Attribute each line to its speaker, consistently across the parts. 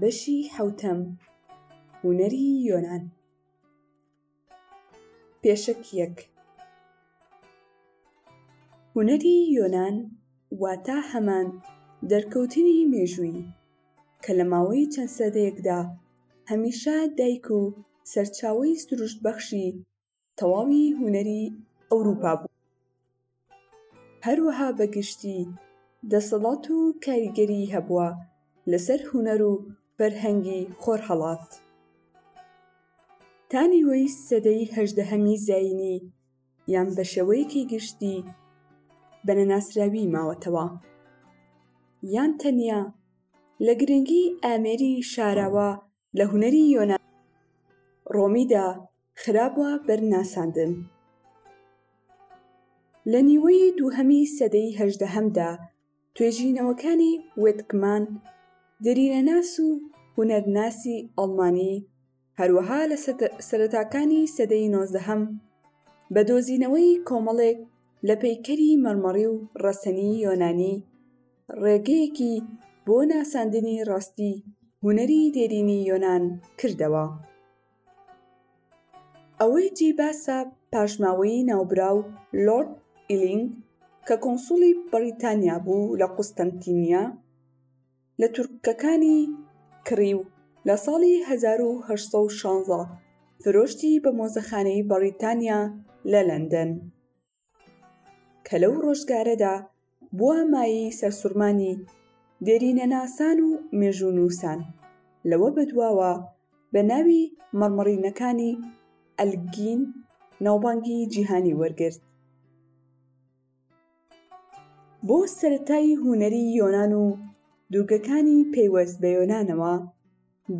Speaker 1: بەشی حوتەم هوەری یۆناان پێشک یەک هوەری یۆناان واتا هەمان دەرکەوتنی مێژووی کە لە ماوەی چەند سەدەیەکدا هەمیشە دایک و سەرچاوی سروشت بەخشی تەواوی هونەری ئەوروپا بوو هەروەها بەگشتی دەسەڵات و کاریگەری هەبووە لەسەر هونەر و فەرهەنگی خۆرهەڵات تا نیوەی سەدەی هەژدەهەمی زینی یان بە شێوەیەکی گشتی بە نەناسراوی ماوەتەوە یان تەنیا لە گرنگی ئامێری شاراوە لە هونەری یۆنانی ڕۆمیدا خرابوە بەر ناساندن. لە نیوەی دووهەمی سەدەی هەژدەهەمدا توێژینەوەکانی وێتکمان، دێرینەناس و هونەرناسی ئەڵمانی، هەروەها لە سەرەتاکانی سەدەی نۆزدەهەم بە دۆزینەوەی کۆمەڵێک لە پەیکەری مەڕمەڕی و ڕەسەنی یۆنانی، ڕێگەیەکی بۆ ناساندنی ڕاستی هونەری دێرینی یۆنان کردەوە. ئەوەی جێی باسە پاشماوەیی ناوبراو لۆرد ئیلینگ کە کۆنسوڵی بەڕیتانیا بوو لە قوستەنتینیە، لە تورکەکانی کڕی و لە ساڵی 1816 فرۆشتی بە مۆزەخانەی بەڕیتانیا لە لەندەن کە لەو ڕۆژگارەدا بووە مایەی سەرسوڕمانی دێرینەناسان و مێژوونووسان لەوە بەدواوە بە ناوی مەڕمەڕینەکانی ئەلگین ناوبانگی جیهانی وەرگرت بۆ سەرەتای هونەری یۆنان و دوورگەکانی پەیوەست بە یۆنانەوە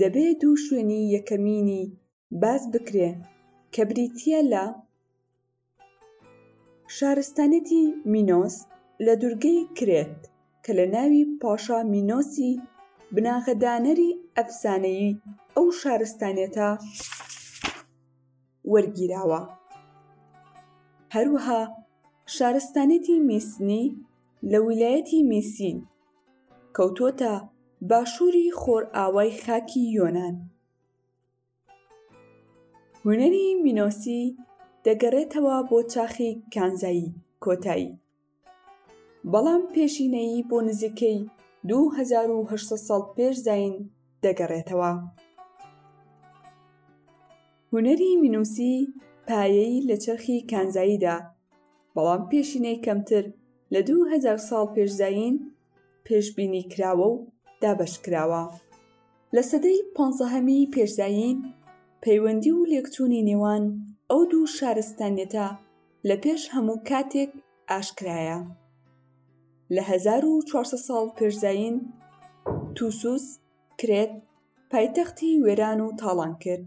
Speaker 1: دەبێ دوو شوێنی یەکەمینی باس بکرێ کە بریتییە لە، شارستانێتی مینۆس لە دوورگەی کرێت کە لە ناوی پاشا مینۆسی بناغەدانەری ئەفسانەیی ئەو شارستانێتە، وەرگیراوە هەروها شارستانێتی میسنی لە ویلایەتی میسین کەوتۆتە باشووری خۆرئاوای خاکی یۆناان هونەری مینۆسی دەگەڕێتەوە بۆ چاخی کانزایی کۆتایی بەڵام پێشینەیی بۆ نزیکەی 2800 ساڵ پێش زایین دەگەڕێتەوە. هونەری مینووسی پایەی لە چەرخی کانزاییدا، بەڵام پێشینەی کەمتر لە 2000 ساڵ پێش زایین پێشبینی کراوە و دابەش کراوە. لە سەدەی پانزەهەمی پێش زایین پەیوەندی و لێکچوونی نێوان ئەو دوو شارستانیەتە لە پێش هەموو کاتێک ئاشکرایە لە هەزار و چوارسەد ساڵ پێش زایین تووسوس کرێت پایتەختی وێران و تاڵان کرد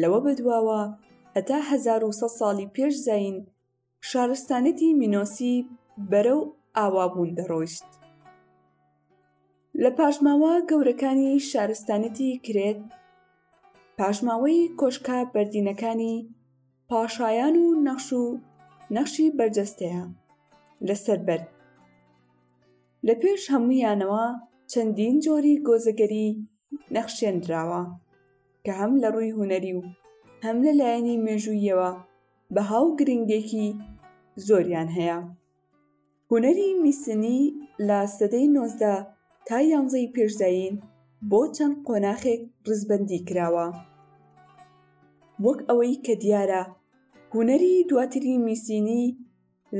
Speaker 1: لەوە بەدواوە هەتا هەزار و سەد ساڵی پێش زایین شارستانێتی مینۆسی بەرەو ئاوابوون دەڕۆیشت لە پاشماوە گەورەکانی شارستانێتی کرێت پاشماوەی کۆشکە بەردینەکانی پاشایان و نەخش و نەخشی بەرجەستەیە لەسەر بەرد لە پێش هەموویانەوە چەندین جۆری گۆزەگەری نەخشێنراوە کە هەم لە ڕووی هونەری و هەم لە لایەنی مێژوویەوە بەها و گرنگێکی زۆریان هەیە هونەری میسنی لە سەدەی نۆزدە تا یانزەی پێش زایین بۆ چەند قۆناخێک ڕیزبەندی کراوە وەک ئەوەی کە دیارە هونەری دواتری میسینی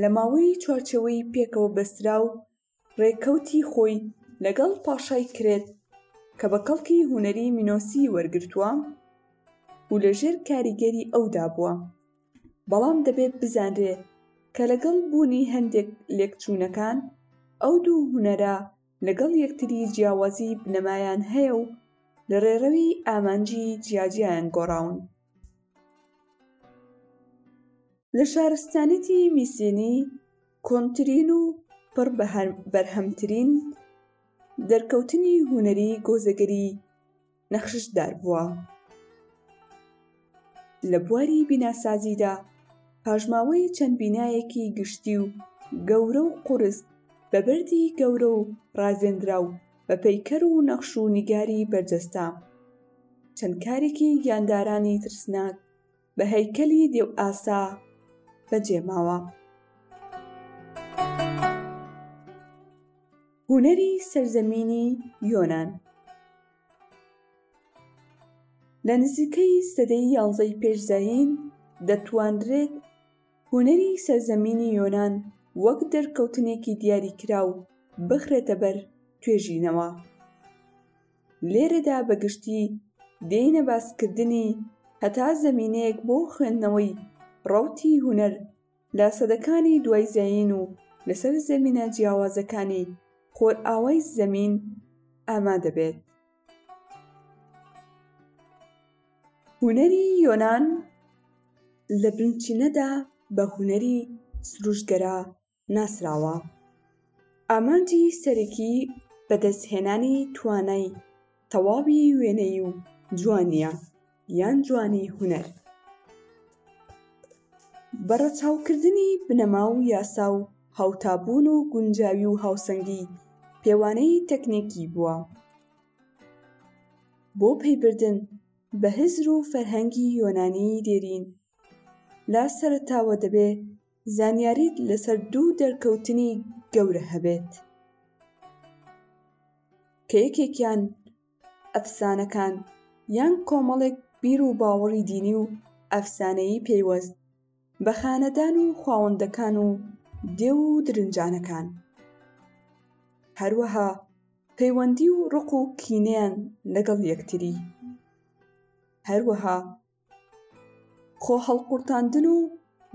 Speaker 1: لە ماوەی چوارچێوەی پێکەوە بەسترا و ڕێکەوتی خۆی لەگەڵ پاشای کرێت کە بە کەڵکی هونەری مینۆسی وەرگرتووە و لەژێر کاریگەری ئەودا بووە بەڵام دەبێت بزانرێت کە لەگەڵ بوونی هەندێک لێکچوونەکان، ئەو دوو هونەرە لەگەڵ یەکتری جیاوازی بنەمایان هەیە و لە ڕێڕەوی ئامانجی جیاجیایان گۆڕاون. لە شارستانیەتی میسێنی کۆنترین و پڕ بەرهەمترین دەرکەوتنی هونەری گۆزەگەری، نەخشدار بووە. لە بواری بیناسازیدا پاژماوەی چەند بینایەکی گشتی و گەورە و قورس بە بەردی گەورە و ڕازێنرا و بە پەیکەر و نەخش و نیگاری بەرجەستە چەند کارێکی گیاندارانی ترسناک بە هەیکەلی دێوئاسا بەجێ ماوە. هونەری سەرزەمینی یۆنان لە نزیکەی سەدەی یانزەی پێش زایین دەتوانرێت هونەری سەرزەمینی یۆنان وەک دەرکەوتنێکی دیاریکراو بخرێتە بەر توێژینەوە. لێرەدا بە گشتی دێینە باسکردنی هەتا زەمینەیەک بۆ خوێندنەوەی ڕەوتی هونەر لە سەدەکانی دوای زایین و لەسەر زەمینە جیاوازەکانی خۆرئاوای زەمین ئامادە بێت. هونەری یۆنان لە بنچینەدا بە هونەری سروشتگەرا ناسراوە ئامانجی سەرەکی بەدەستهێنانی توانای تەواوی وێنەی و جوانیە یان جوانی هونەر بە ڕەچاوکردنی بنەما و یاسا و هاوتابوون و گونجاوی و هاوسەنگی پێوانەی تەکنێکی بووە بۆ پەیبردن بە هزر و فەرهەنگی یۆنانی دێرین لە سەرەتاوە دەبێت زانیاریت لەسەر دوو دەرکەوتنی گەورە هەبێت کە یەکێکیان ئەفسانەکان یان کۆمەڵێک بیر و باوەڕی دینی و ئەفسانەیی پەیوەست بە خانەدان و خواوەندەکان و دێو و درنجانەکان هەروەها پەیوەندی و ڕق و کینەیان لەگەڵ یەکتری هەروەها خۆهەڵقورتاندن و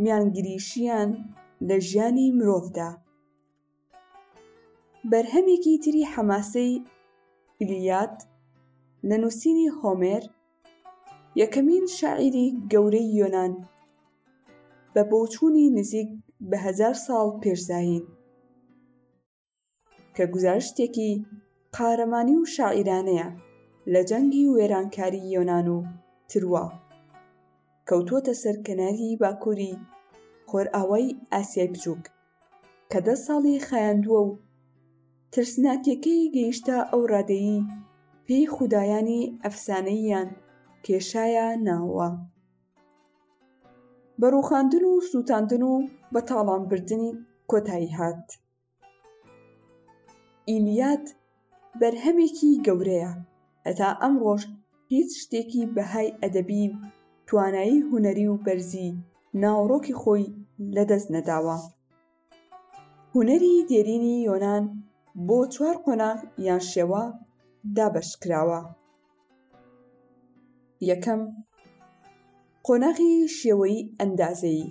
Speaker 1: میانگریشیان لە ژیانی مرۆڤدا بەرهەمێکی تری حەماسەی ئیلیاد لە نووسینی هۆمێر یەکەمین شاعیری گەورەی یۆنان بە بۆچوونی نزیک بە هەزار ساڵ پێش زایین کە گوزارشتێکی قارەمانی و شاعیرانەیە لە جەنگی و وێرانکاری یۆناان و تروا کەوتووەتە سەر کەناری باکووری خۆرئاوای ئاسیای بچووک کە دە ساڵی خایاندووە و ترسناکیەکەی گەیشتە ئەو ڕادەیی پێی خودایانی ئەفسانەییان کێشایە ناوە. بە ڕووخاندن و سووتاندن و بە تاڵان بردنی کۆتایی هات. ئیلیاد بەرهەمێکی گەورەیە، هەتا ئەمڕۆش هیچ شتێکی بەهای ئەدەبی و توانایی هونەری و بەرزی ناوەڕۆکی خۆی لەدەست نەداوە. هونەری دێرینی یۆنان بۆ چوار قۆناغ یان شێوە دابەشکراوە یەکەم قۆناغی شێوەی ئەندازەیی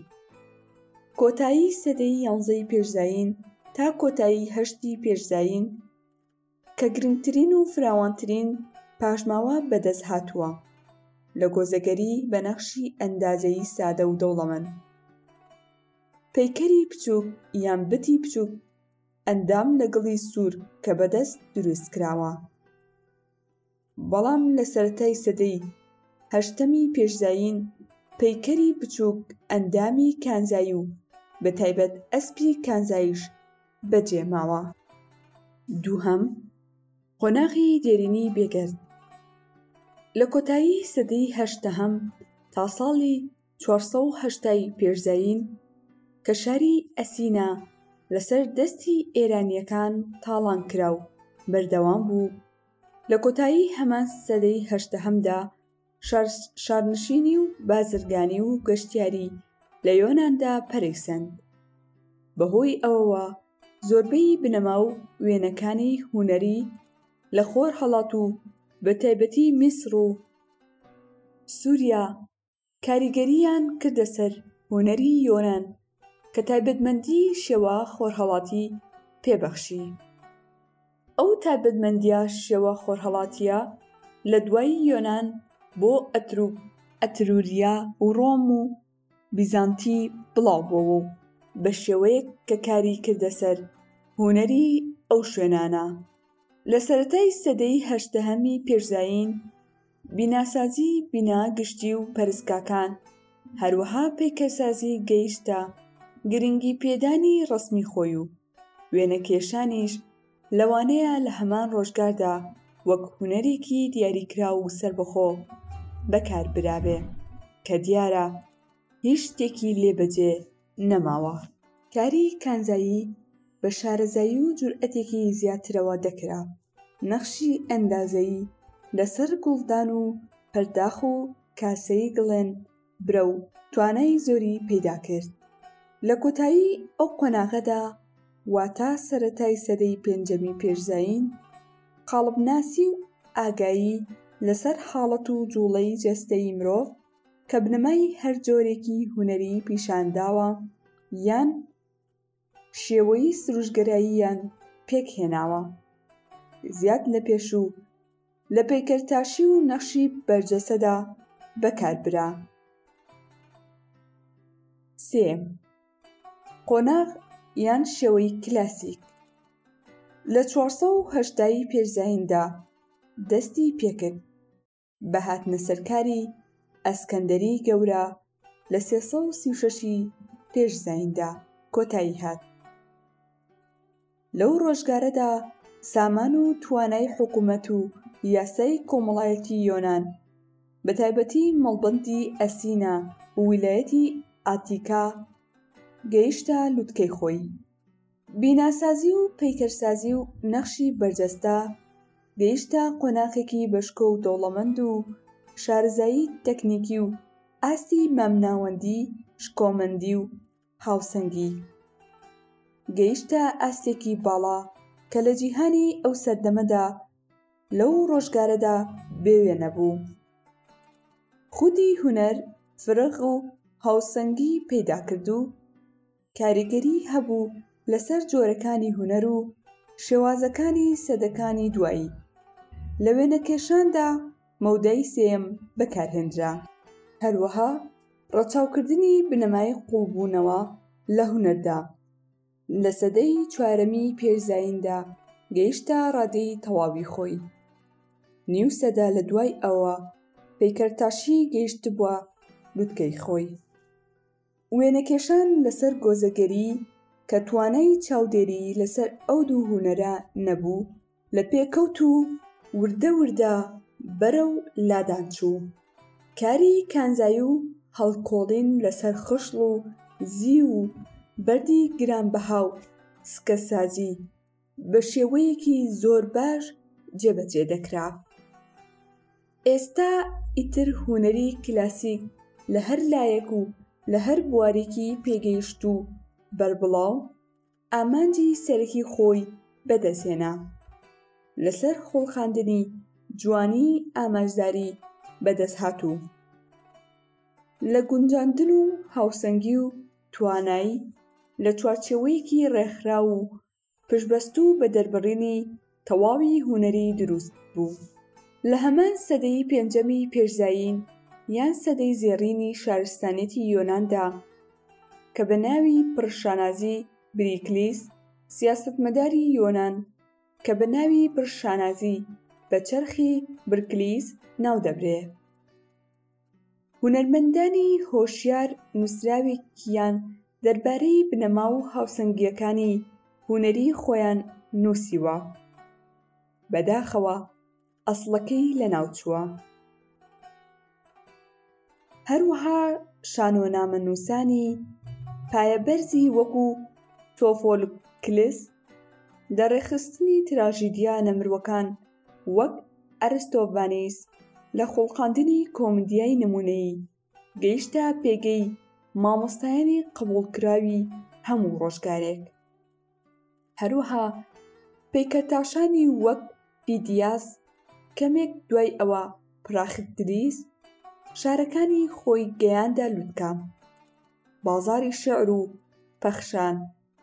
Speaker 1: کۆتایی سەدەی یانزەی پێش زایین تا کۆتایی هەشتی پێش زایین کە گرنگترین و فراوانترین پاشماوە بەدەست هاتووە لە گۆزەگەری بە نەخشی ئەندازەیی سادە و دەوڵەمەند. پەیکەری بچووک یان بتی بچووک ئەندام لە گڵی سوور کە بەدەست دروست کراوە. بەڵام لە سەرەتای سەدەی هەشتەمی پێش زایین پەیکەری بچووک ئەندامی کانزایی و بە تایبەت ئەسپی کانزاییش بە جێ ماوە. دووهەم، قۆناغی دێرینی بێگەرد، لە کۆتایی سەدەی هەشتەهەم تا ساڵی چوار سەد و هەشتا ی پێش زایین کە شاری ئەسینا لە سەر دەستی ئێرانییەکان تاڵان کرا و بەردەوام بوو، لە کۆتایی هەمان سەدەی هەژدەهەمدا شارنشینی و بازرگانی و گەشتیاری لە یۆناندا پەرەی سەند بەهۆی ئەوەوە زۆربەی بنەما و وێنەکانی هونەری لە خۆرهەڵات و بەتایبەتی میسر و سوریا کاریگەرییان کردە سەر هونەری یۆنان کە تایبەتمەندی شێوە خۆرهەڵاتی پێ بەخشی. ئەو تایبەتمەندییە شێوە خۆرهەڵاتییە لە دوایی یۆنان بۆ ئەتروک، ئەتروریا و ڕۆم و بیزانتی بڵاو بۆوە و بە شێوەیەک کە کاری کردە سەر هونەری ئەو شوێنانە لە سەرەتای سەدەی هەشتەهەمی پێش زایین بیناسازی بینا گشتی و پەرستگاکان، هەروەها پەیکەرسازی گەیشتە گرنگیپێدانی ڕەسمی خۆی و وێنەکێشانیش لەوانەیە لە هەمان ڕۆژگاردا وەک هونەرێکی دیاریکراو و سەربەخۆ بەکاربرابێ کە دیارە هیچ شتێکی لێ بەجێ نەماوە. کاری کانزایی بە شارەزایی و جورئەتێکی زیاترەوە دەکرا نەخشی ئەندازەیی لەسەر گوڵدان و پەرداخ و کاسەی گڵێن برە و توانای زۆری پەیدا کرد لە کۆتایی ئەو قۆناغەدا واتە سەرەتای سەدەی پێنجەمی پێش زایین قاڵبناسی و ئاگایی لەسەر حاڵەت و جوڵەی جەستەی مرۆڤ کە بنەمای هەر جۆرێکی هونەریی پیشانداوە یان شێوەی سروشگەراییان پێک هێناوە زیاد لە پێشوو لە پەیکەرتاشی و نەخشی بەرجەسەدا بەکار برا. سێ قۆناغ یان شێوەی کلاسیک لە 480 ی پێش زایندا دەستی پێکرد بە هاتنەسەرکاری ئەسکەندەری گەورە لە سێ سەد و سی و شەش ی پێش زاییندا کۆتایی هات. لەو ڕۆژگارەدا سامان و توانای حکوومەت و یاسای کۆمەڵایەتی یۆنان بەتایبەتی مەڵبەندی ئەسینا و ویلایەتی ئاتیکا گەیشتە لوتکەی خۆی. بیناسازی و پەیکەرسازی و نەخشی بەرجەستە گەیشتە قۆناخێکی بەشکۆ و دەوڵەمەند و شارەزایی تەکنیکی و ئاستی مامناوەندی شکۆمەندی و هاوسەنگی گەیشتە ئاستێکی باڵا کە لە جیهانی ئەو سەردەمەدا لەو ڕۆژگارەدا بێ وێنە بوو خودی هونەر فرەغ و هاوسەنگی پەیدا کرد و کاریگەری هەبوو لەسەر جۆرەکانی هونەر و شێوازەکانی سەدەکانی دوایی. لە وێنەکێشاندا مەودای سێیەم بەکارهێنرا. هەروەها ڕەچاوکردنی بنەمای قووڵبوونەوە لە هونەردا، لە سەدەی چوارەمی پێش زاییندا گەیشتە ڕادەی تەواوی خۆی. نیو سەدە لە دوای ئەوە، پەیکەرتاشی گەیشتبووە لوتکەی خۆی. وێنەکێشان لەسەر گۆزەگەری کە توانای چاودێریی لەسەر ئەو دوو هونەرە نەبوو، لە پێکەوت و وردە وردە بەرەو لادان چوو. کاری کانزایی و هەڵکۆڵین لەسەر خشڵ و زیو و بەردی گرانبەها و سکەسازی، بە شێوەیەکی زۆر باش جێبەجێ دەکرا ئێستا ئیتر هوەری کلاسیک لە هەر لایەک و لە هەر بوارێکی پێگەیشت و بەربڵاو ئامانجی سەرەکی خۆی بەدەستهێنا لەسەر خۆڵخاندنی جوانی ئاماژداری بەدەستهاتوو لە گونجاندن و هاوسەنگی و توانایی لە چوارچێوەیەکی ڕێکخراو و پشتبەستوو بە دەربڕینی تەواوی هونەری دروست بوو. لە هەمان سەدەی پێنجەمی پێش زایین یان سەدەی زێڕینی شارستانیەتی یۆناندا کە بە ناوی پڕ شانازی بریکلیس سیاسەتمەداری یۆنان کە بە ناوی پڕ شانازی بە چەرخی برکلیس ناو دەبرێ. هونەرمەندانی هۆشیار نووسراوێکیان دەربارەی بنەما و هاوسەنگییەکانی هونەری خۆیان نووسیوە، بەداخەوە ئەسڵەکەی لەناوچووە. هەروەها شانۆنامەنووسانی پایەبەرزی وەکو سۆفۆکلس لە ڕێکخستنی تراژیدیا نەمرووەکان، وەک ئەرستۆڤانیس لە خوڵقاندنی کۆمدیای نموونەیی گەیشتە پێگەی مامۆستایانی قبوڵکراوی هەموو ڕۆژگارێک. هەروەها پەیکەرتاشانی وەک فیدیاس کەمێک دوای ئەوە پراخیدریس شارەکانی خۆی گەیاندە لوتکە، بازاڕی شیعر و پەخشان،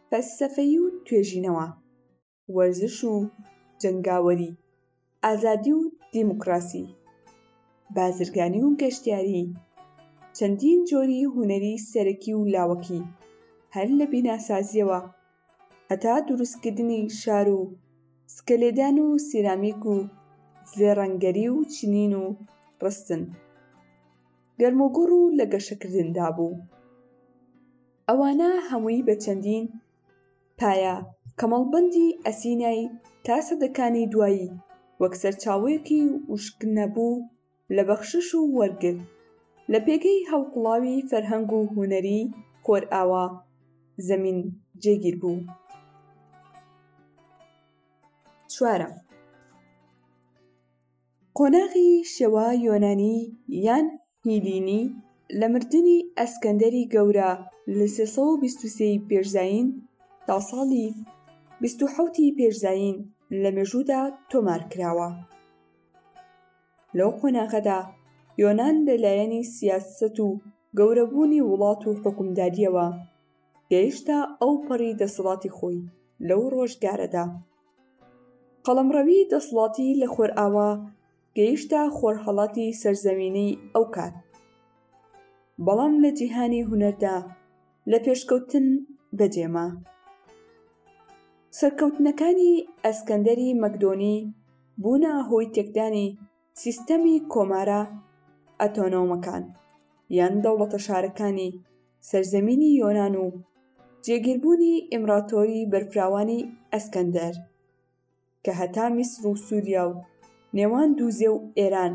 Speaker 1: فەلسەفەیی و توێژینەوە. وەرزش و جەنگاوەری، ئازادی و دیموکراسی، بازرگانی و گەشتیاری، چەندین جۆری هونەری سەرەکی و لاوەکی، هەر لە بیناسازییەوە هەتا دروستکردنی شار و سکەلێدان و سیرامیک و زێڕەنگەری و چنین و ڕستن، گەرموگوڕ و لە گەشەکردندا بوو. ئەوانە هەمووی بە چەندین پایە کەمەڵبەندی ئەسینای تا سەدەکانی دوایی وەک سەرچاوەیەکی وشکنەبوو لە بەخشش و وەرگر لە پێگەی هەڵقوڵاوی فەرهەنگ و هونەری خۆرئاوا زەمین جێگیر بوو. چوارەم. قۆناغی شێوە یۆنانی یان هیلینی لە مردنی ئەسکەندەری گەورە لە ٣٢٣ ی پێش زایین تا ساڵی ٢٧ ی پێش زایین لە مێژوودا تۆمار کراوە. لەو قۆناغەدا یۆنان لە لایەنی سیاسەت و گەورەبوونی وڵات و حوکمدارییەوە گەیشتە ئەوپەڕی دەسەڵاتی خۆی لەو ڕۆژگارەدا. قەڵەمڕەوی دەسڵاتی لە خۆرئاوا گەیشتە خۆرهەڵاتی سەرزەوینیی ئەو کات، بەڵام لە جیهانی هونەردا لە پێشکەوتن بەجێ ما. سەرکەوتنەکانی ئەسکەندەری مەکدۆنی بوونە هۆی تێکدانی سیستەمی کۆمارە ئەتۆنۆمەکان یان دەوڵەتە شارەکانی سەرزەمینی یۆنان و جێگیربوونی ئیمراتۆری بەرفراوانی ئەسکەندەر کە هەتا میسر و سووریا و نێوان دووزێ و ئێران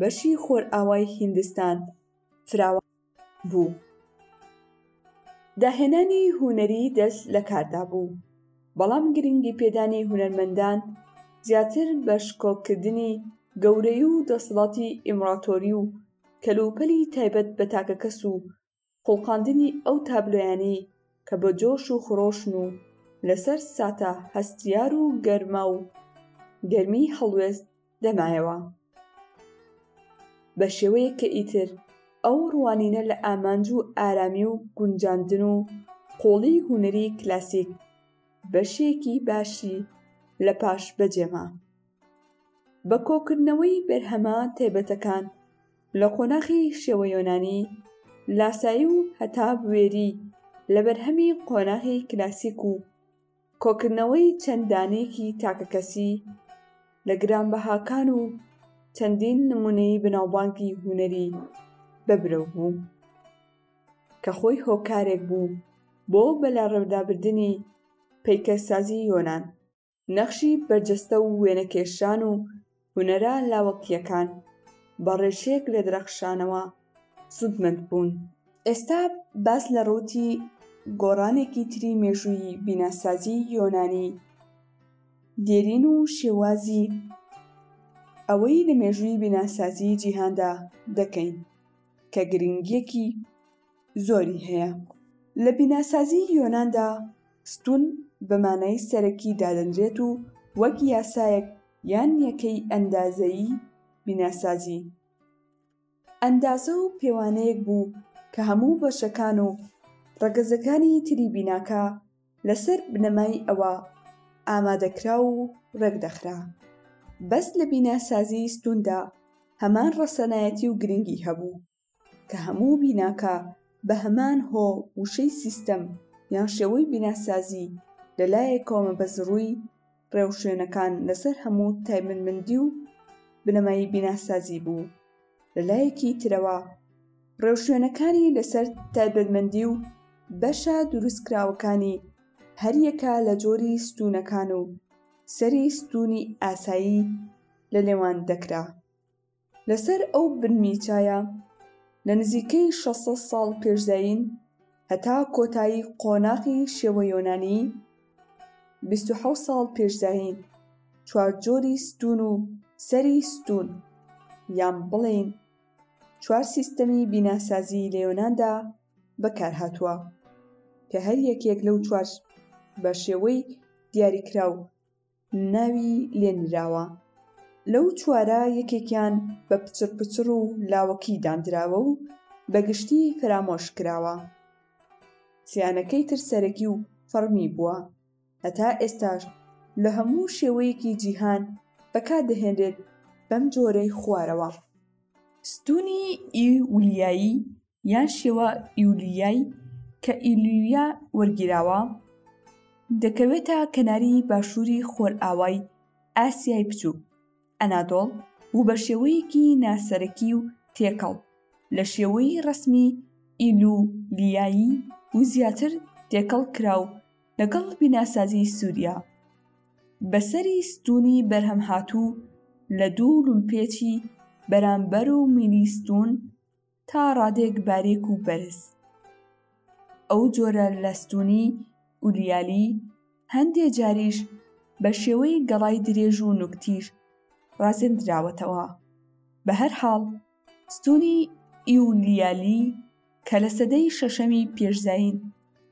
Speaker 1: بەشی خۆرئاوای هیندستان فراوان بوو. داهێنانی هونەری دەست لەکاردا بوو، بەڵام گرنگی پێدانی هونەرمەندان زیاتر بە شکۆکردنی گەورەی و دەسەڵاتی ئیمڕاتۆری و کەلوپەلی تایبەت بە تاکەکەس و خوڵقاندنی ئەو تابلۆیانەی کە بە جۆش و خرۆشن و لەسەر ساتە هەستیار و گەرما و گەرمی هەڵوێست دەمایەوە بە شێوەیەک کە ئیتر ئەو ڕوانینە لە ئامانج و ئارامی و گونجاندن و قۆڵی هوەری کلاسیک بەشێکی باشی لە پاش بەجێما بە کۆکردنەوەی بەرهەمە تایبەتەکان لە قۆناخی شێوە یۆنانی لاسایی و هەتا بوێری لە بەرهەمی قۆناغی کلاسیک و کۆکردنەوەی چەند دانەیەکی تاکەکەسی لە گرانبەهاکان و چەندین نمونەی بەناوبانگی هونەری بەبرەو بوو کە خۆی هۆکارێک بوو بۆ بەلاڕێودابردنی پەیکەرسازی یۆنان نەخشی بەرجەستە و وێنەکێشان و هونەرە لاوەکییەکان بە ڕێژەیەک لە درەخشانەوە سوودمەند بوون. ئێستا باس لە ڕەوتی گۆڕانێکی تری مێژووی بیناسازی یۆنانی دێرین و شێوازی ئەوەی لە مێژووی بیناسازی جیهاندا دەکەین کە گرنگییەکی زۆری هەیە. لە بیناسازیی یۆناندا ستوون بە مانای سەرەکی دادەنرێت و وەک یاسایەک یان یەکەی ئەندازەیی بیناسازی ئەندازە و پێوانەیەک بوو کە هەموو بەشەکان و ڕەگەزەکانی تری بیناکە لەسەر بنەمای ئەوە ئامادەکرا و ڕێکدەخرا. بەس لە بیناسازیی ستووندا هەمان ڕەسەنایەتی و گرنگی هەبوو. کە هەموو بیناکە بە هەمان هۆ وشەی سیستەم یان شێوەی بیناسازی لە لایەکەوە مەبەزڕووی ڕێوشوێنەکان لەسەر هەموو تایبەتمەندی و بنەمای بیناسازی بوو لە لایەکی ترەوە ڕێوشوێنەکانی لەسەر تایبەتمەندی و بەشە دروستکراوەکانی هەریەکە لە جۆری ستونەکان و سەری ستونی ئاسایی لە لێوان دەکرا لەسەر ئەو بنمیچایە لە نزیکەی شەست سەد ساڵ پێش زایین هەتا کۆتایی قۆناغی شێوە یۆنانیی، بیست و حەوت ساڵ پێش زایین، چوار جۆری ستوون و سەری ستوون، یان بڵێین چوار سیستەمی بیناسازیی لە یۆناندا بەکار هاتووە، کە هەر یەکێک لەو چوار بە شێوەی دیاریکراو، ناوی لێ نراوە لەو چوارە یەکێکیان بە پچڕ پچڕ و لاوەکی داندراوە و بە گشتی فەرامۆش کراوە سیانەکەی تر سەرەکی و فەڕمی بووە هەتا ئێستاش لە هەموو شێوەیەکی جیهان بەکار دەهێنرێت بەم جۆرەی خوارەوە. ستوونی ی ولیایی یان شێوە ئیولیای کە ئیلیویا وەرگیراوە دەکەوێتە کەناری باشووری خۆرئاوای ئاسیای بچووک ئەنادۆڵ و بە شێوەیەکی ناسەرەکی و تێکەڵ لە شێوەی ڕسمی ئیلولیایی و زیاتر تێکەڵ کراو لەگەڵ بیناسازی سووریا بەسەری ستونی بەرهەم هاتوو لە دوو لولپێچی بەرامبەر و میلیستون تا ڕادەیەک باریک و بەرز. ئەو جۆرە لە ستونی ئولیالی هەندێ جاریش بە شێوەی گەڵای درێژ و نوکتیژ ڕازێندراوەتەوە. بە هەر حاڵ ستونی ئیولیالی کە لە سەدەی شەشەمی پێش زایین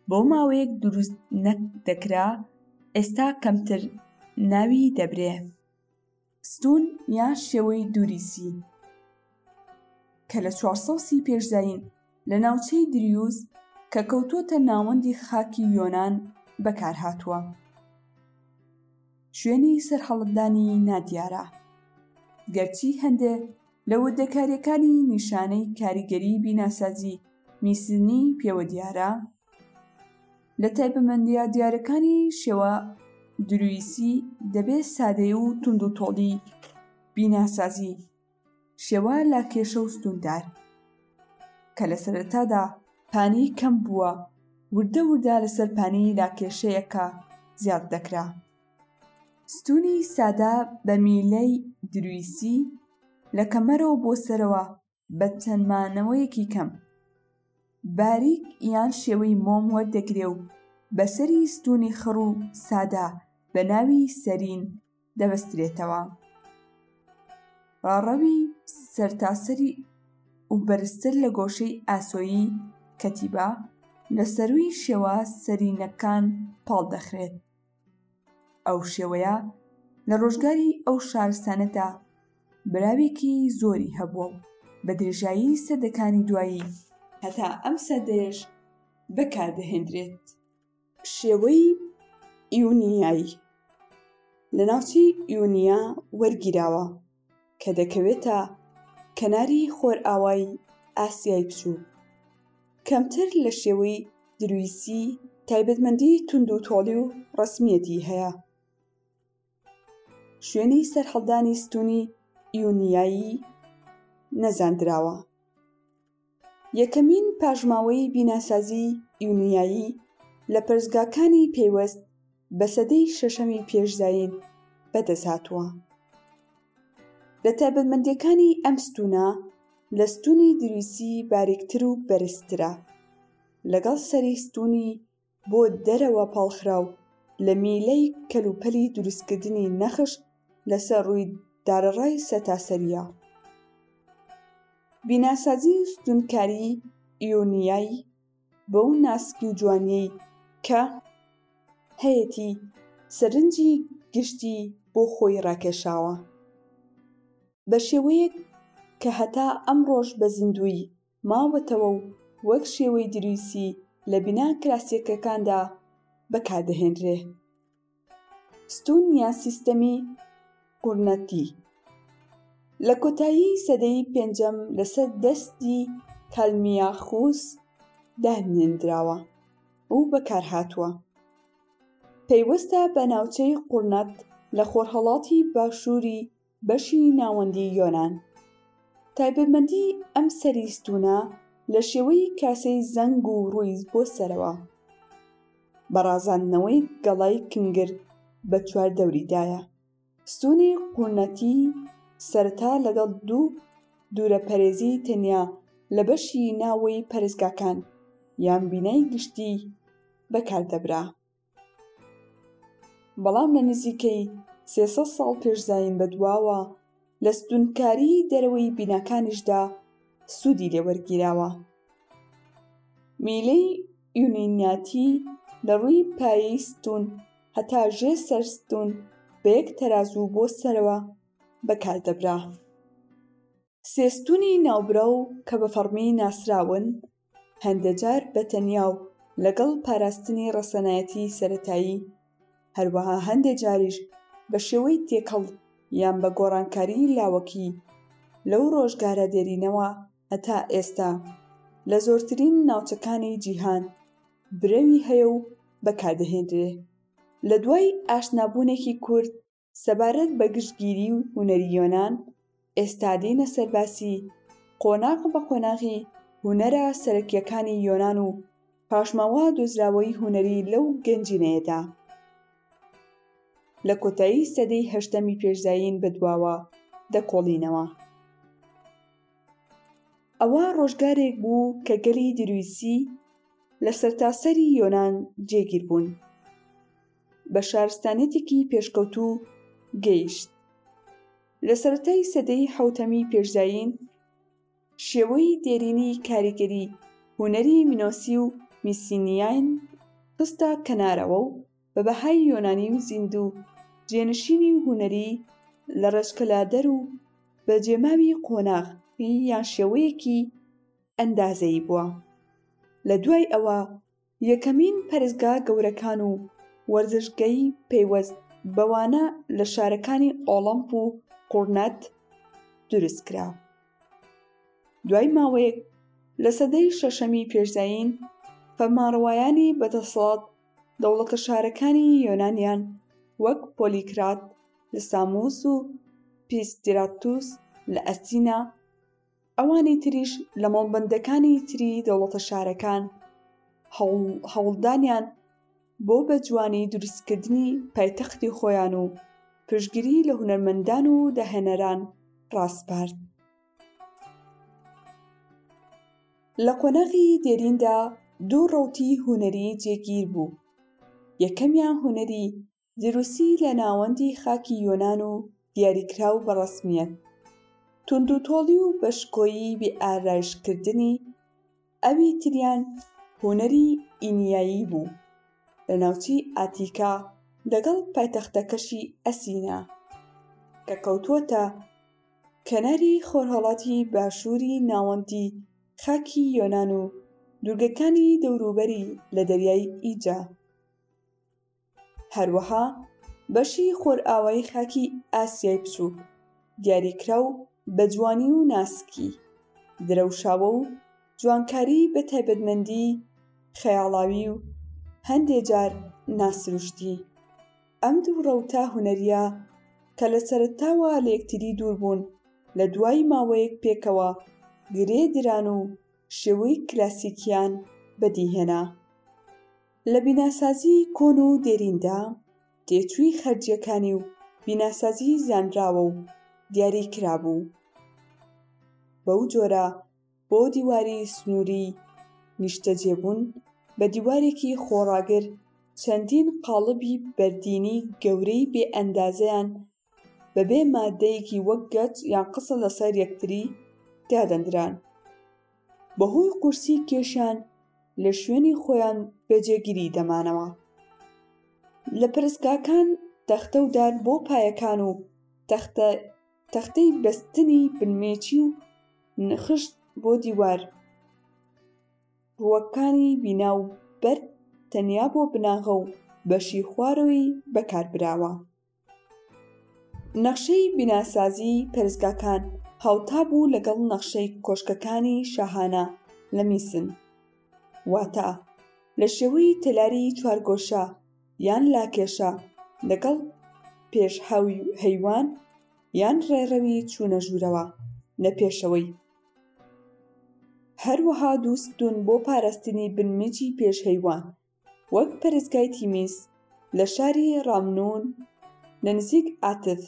Speaker 1: بۆ ماوەیەک دروست نەدەکرا ئێستا کەمتر ناوی دەبرێ. ستوون یا شێوەی دوریسی کە لە چوار سەد و سی پێش زایین لە ناوچەی دریوز کە کەوتووەتە ناوەندی خاکی یۆنان بەکارهاتووە شوێنی سەرهەڵدانی نادیارە گەرچی هەندێ لە وردەکاریەکانی نیشانەی کاریگەری بیناسازی میسنی پێوە دیارە لە تایبەمەندییە دیارەکانی شێوە درویسی دەبێ سادەیی و توندوتۆڵی بیناسازی شێوە لا کێشە و ستوندار کە لە سەرەتادا پانی کەم بووە وردە وردە لەسەر پانی لا کێشەیەکە زیاد دەکرا ستونی سادە بە میلەی درویسی لە کەمەرەوە بۆ سەرەوە بە چەند مانەوەیەکی کەم باریک یان شێوەی مۆم وەردەگرێ و بە سەری ستونی خڕ و سادا بە ناوی سەرین دەبەسترێتەوە ڕاڕەوی سەرتاسەری و بەرزتر لە گۆشەی ئاسۆیی کەتیبە لە سەروی شێوە سەرینەکان پاڵ دەخرێت ئەو شێوەیە لە ڕۆژگاری ئەو شارستانەدا براوێکی زۆری هەبووە و بە درێژایی سەدەکانی دوایی هەتا ئەم سەدەیەش بەکاردەهێندرێت شێوەی ئیونیایی لە ناوچەی ئیونیا وەرگیراوە کە دەکەوێتە کەناری خۆرئاوای ئاسیای بچووک، کەمتر لە شێوەی درویسی تایبەتمەندی توندوتۆڵی و ڕەسمیەتی هەیە. شوێنی سەرهەڵدانی ستوونی ئیونیایی نەزاندراوە. یەکەمین پاژماوەی بیناسازیی ئیونیایی لە پەرستگاکانی پەیوەست بە سەدەی شەشەمی پێش زایین بەدەست هاتووە. لە تایبەتمەندییەکانی ئەم ستوونە لە ستوونی درویسی باریکتر و بەرزترە لەگەڵ سەری ستوونی بۆ دەرەوە پاڵخراو لە میلەی کەلوپەلی دروستکردنی نەخش لەسەر ڕووی دارەڕای سەرتاسەرییە. بیناسازی و ستوونکاریی ئیۆنیای بەو ناسکی و جوانییەی کە هەیەتی سەرنجی گشتی بۆ خۆی ڕاکێشاوە، بە شێوەیەک کە هەتا ئەمڕۆش بە زیندوویی ماوەتەوە و وەک شێوەی درویسی لە بنا کلاسیەکەکاندا بەکاردەهێنرێ. ستوون یا سیستەمی قورنەتی، لە کۆتایی سەدەی پێنجەم لەسەر دەستی کالمیاخوس داهنێندراوە و بەکارهاتووە. پەیوەستە بە ناوچەی قورنەت لە خۆرهەڵاتی باشووری بەشی ناوەندی یۆنان تایبەتمەندی ئەم سەری ستونە لە شێوەی کاسەی زەنگ و ڕووی بۆ سەرەوە بە ڕازاندنەوەی گەڵای کنگر بە چوار دەوریدایە ستونی قورنەتی سەرەتا لەگەڵ دوو دوورە پەرێزی تەنیا لە بەشی ناوەی پەرستگاکان یان بینای گشتی بەکاردەبرا. بەڵام لە نزیکەی سێ سەد ساڵ پێش زایین بەدواوە لە ستوونکاریی دەرەوەی بیناکانیشدا سوودی لێ وەرگیراوە. میلەی یونینیاتی لە ڕووی پایەی ستوون هەتا ژێر سەر ستوون بە یەک تەرازوو بۆ سەرەوە بەکار دەبرا. سێ ستوونی ناوبراو کە بە فەڕمی ناسراون هەندەجار بە تەنیا و لەگەڵ پاراستنی ڕەسەنایەتی سەرەتایی، هەروەها هەندێ جاریش بە شێوەی تێکەڵ یان بە گۆڕانکاری لاوەکی، لەو ڕۆژگارە دێرینەوە هەتا ئێستا لە زۆرترین ناوچەکانی جیهان برەوی هەیە و بەکاردەهێنرێ. لە دوای ئاشنابوونێکی کورت سەبارەت بە گشتگیری و هونەری یۆنان، ئێستا دێینە سەر باسی قۆناغ بە قۆناغی هونەرە سەرەکییەکانی یۆنان و پاشماوە دۆزراوەی هونەری لەو گەنجینەیەدا. لە کۆتایی سەدەی هەشتەمی پێش زایین بەدواوە دەکۆڵینەوە. ئەوە ڕۆژگارێک بوو کە گەلی درویسی لە سەرتاسەری یۆنان جێگیر بوون. بە شارستانیەتێکی پێشکەوتوو گەیشت. لە سەرەتای سەدەی حەوتەمی پێش زایین، شێوەی دێرینی کاریگەری هونەری مینۆسی و میسینیین خستە کەنارەوە و بە بەهای یۆنانی و زیندوو جێنشینی و هونەری لە ڕێچکەلادەر و بەجێماوی قۆناغ ی یان شێوەیەکی ئەندازەیی بووە. لە دوای ئەوە یەکەمین پەرستگا گەورەکان و وەرزشگەی پەیوەست بەوانە لە شارەکانی ئۆڵەمپ و قورنەت دروست کرا. دوای ماوەیەک لە سەدەی شەشەمی پێش زایین، فەرمانڕەوایانی بەدەسەڵات دەوڵەتە شارەکانی یۆنانیان وەک پۆلیکرات لە ساموس و پیستیراتوس لە ئەسینا، ئەوانی تریش لە مەڵبەندەکانی تری دەوڵەتە شارەکان هەوڵدانیان بۆ بە جوانی دروستکردنی پایتەختی خۆیان و پشتگیری لە هونەرمەندان و داهێنەران ڕاسپارد. لە قۆناغی دێریندا دوو ڕەوتی هونەری جێگیر بوو، یەکەمیان هونەری زیروسی لە ناوەندی خاکی یۆنان و دیاریکراو بە ڕەسمیەت توندوتۆڵی و بە شکۆیی بێ ئارایشکردنی ئەوی تریان هونەری ئینیایی بوو لە ناوچەی ئاتیکا لەگەڵ پایتەختەکەشی ئەسینا کە کەوتووەتە کەناری خۆرهەڵاتی باشووری ناوەندی خاکی یۆنان و دوورگەکانی دەوروبەری لە دەریای ئیجە. هەروەها بەشی خۆرئاوای خاکی ئاسیای بچووک دیاریکراو بە جوانی و ناسکی درەوشاوە و جوانکاری بە تایبەتمەندی خەیاڵاوی و هەندێ جار ناسروشتی ئەم دوو ڕەوتە هونەریە کە لە سەرەتاوە لە یەکتری دوور بوون لە دوای ماوەیەک پێکەوە گرێ دران و شێوەی کلاسیکیان بەدی هێنا. لە بیناسازیی کۆن و دێریندا، تێچووی خەرجییەکانی و بیناسازیی زانراوە و دیاری کرابوو. بەو جۆرە بۆ دیواری سنووریی نیشتەجێبوون، بە دیوارێکی خۆڕاگر چەندین قاڵبی بەردینی گەورەی بێ ئەندازەیان بەبێ مادەیەکی وەک گەچ یان قسە لەسەر یەکتری دادەندران بەهۆی قورسی کێشیان لە شوێنی خۆیان بە جێگیری دەمانەوە لە پرسگاکان تەختە و دار بۆ پایەکان و تەختە تەختەی بەستنی بنمێچی و نەخشت بۆ دیوار ڕووەکانی بینا و بەرد تەنیا بۆ بناغە و بەشی خوارەوەی بەکاربراوە نەخشەی بیناسازی پەرستگاکان هاوتا بوو لەگەڵ نەخشەی کۆشکەکانی شاهانە لە میسن، واتە لە شێوەی تەلاری چوارگۆشە یان لاکێشە لەگەڵ پێشهەویهەیوان یان ڕێڕەوی چوونە ژوورەوە لە پێشەوەی، هەروەها دوو ستوون بۆ پاراستنی بنمیچی پێشهەیوان. وەک پەرستگای تیمیس لە شاری ڕامنون لە نزیک ئاتت،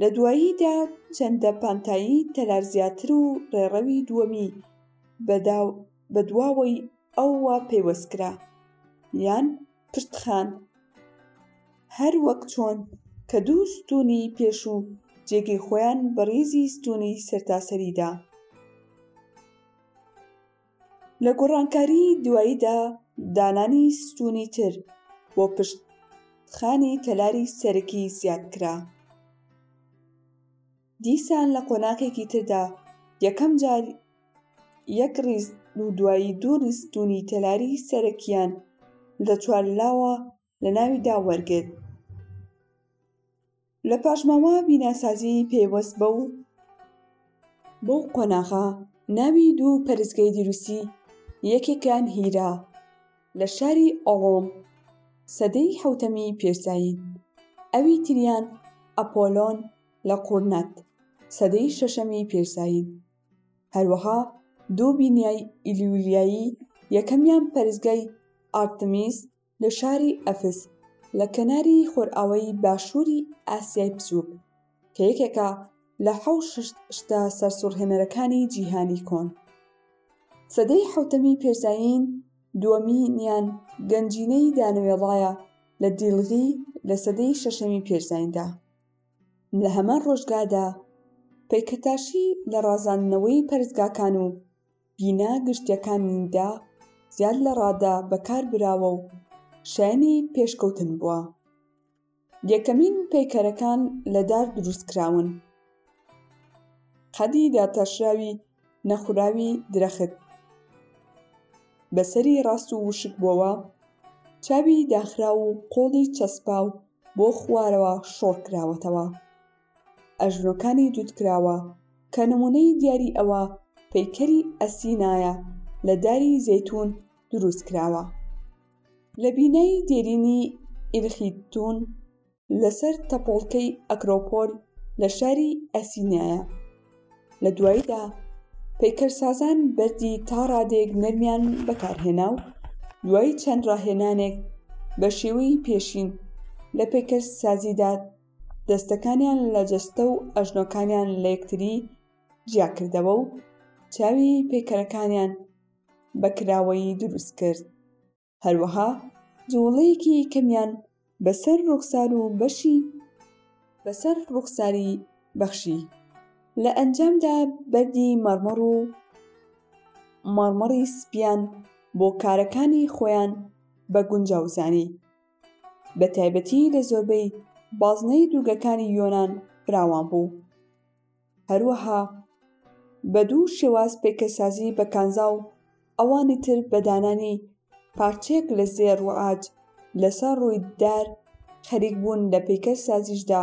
Speaker 1: لە دواییدا چەندە پانتایی تەلار زیاتر و ڕێڕەوی دووەمی بەدواوەی ئەوەوە پەیوەست کرا، یان پشتخان، هەر وەک چۆن کە دوو ستوونی پێشوو جێگەی خۆیان بە ڕیزی ستوونی سەرتاسەری دا. لە گۆڕانکاری دواییدا دانانی ستوونی تر بۆ پشت خانی تەلاری سەرکی زیاد کرا دیسان لە قۆناغێکی تردا یەکەم جار یەک ڕیز و دوایی دوو ڕیز ستوونی تەلاری سەرکیان لە چوار لاوە لە ناویدا وەرگرت لە پاشماوە بیناسازی پەیوەست بەو بەو قۆناغە ناوی دوو پەرستگەی دیروسی یەکێکیان هیرا لە شاری ئۆڵۆم سەدەی حوتەمی پێرسایی ئەوی تریان ئەپۆلۆن لە قورنەت سەدەی شەشەمی پێرسایی هەروەها دوو بینای ئیلیولیایی یەکەمیان پەرستگای ئارتمیس لە شاری ئەفس لە کەناری خۆرئاوای باشووری ئاسیای بچووک، کە یەکێکە لە حەوت شتە سەرسوڕهێنەرەکانی جیهانی کۆن. سەدەی حەوتەمی پێشزایین دووەمینیان گەنجینەی دانەوێڵایە لە دیلغی لە سەدەی شەشەمی پێشزاییندا. لە هەمان ڕۆژگادا پەیکەتاشی لە ڕازاندنەوەی پەرستگاکان و بینە گشتیەکانیدا زیاد لە ڕادە بەکار براوە و شایەنی پێشکەوتن بووە. یەکەمین پەیکەرەکان لە دار دروست کراون. قەدی داتاشراوی نەخوراوی درەخت بە سەری ڕاست و وشک بۆوە چاوی داخراو و قۆڵی چەسپاو بۆ خوارەوە شۆڕ کراوەتەوە. ئەژنۆکانی جووتکراوە، کە نموونەی دیاری ئەوە پەیکەری ئەسینایە لە داری زەیتوون دروستکراوە لە بینای دێرینی ئیلخیتون لەسەر تەپۆڵکەی ئەکرۆپۆل لە شاری ئەسینایە، لە دواییدا پەیکەرسازان بەردی تا ڕادەیەک نەرمیان بەکارهێنا و دوای چەند ڕاهێنانێک بە شێوەی پێشین لە پەیکەرسازیدا دەستەکانیان لە جەستە و ئەژنۆکانیان لە یەکتری جیاکردەوە و چاوی پەیکەرەکانیان بە کراوەیی دروست کرد هەروەها جوڵەیەکی کەمیان بەسەر ڕوخسار و بەشی بەسەر ڕوخساری بەخشی لە ئەنجامدا بەردی مەڕمەڕ و مەڕمەڕی سپیان بۆ کارەکانی خۆیان بە گونجاوزانی بە تایبەتی لە زۆربەی بازنەی دوورگەکانی یۆنان فراوان بوو هەروەها بە دوو شێواز پێکەسازی بە کانزا و ئەوانی تر بە دانانی پارچەیەک لە زێڕ و عاج لەسەر ڕووی دار خەریک بوون لە پەیکەر سازیشدا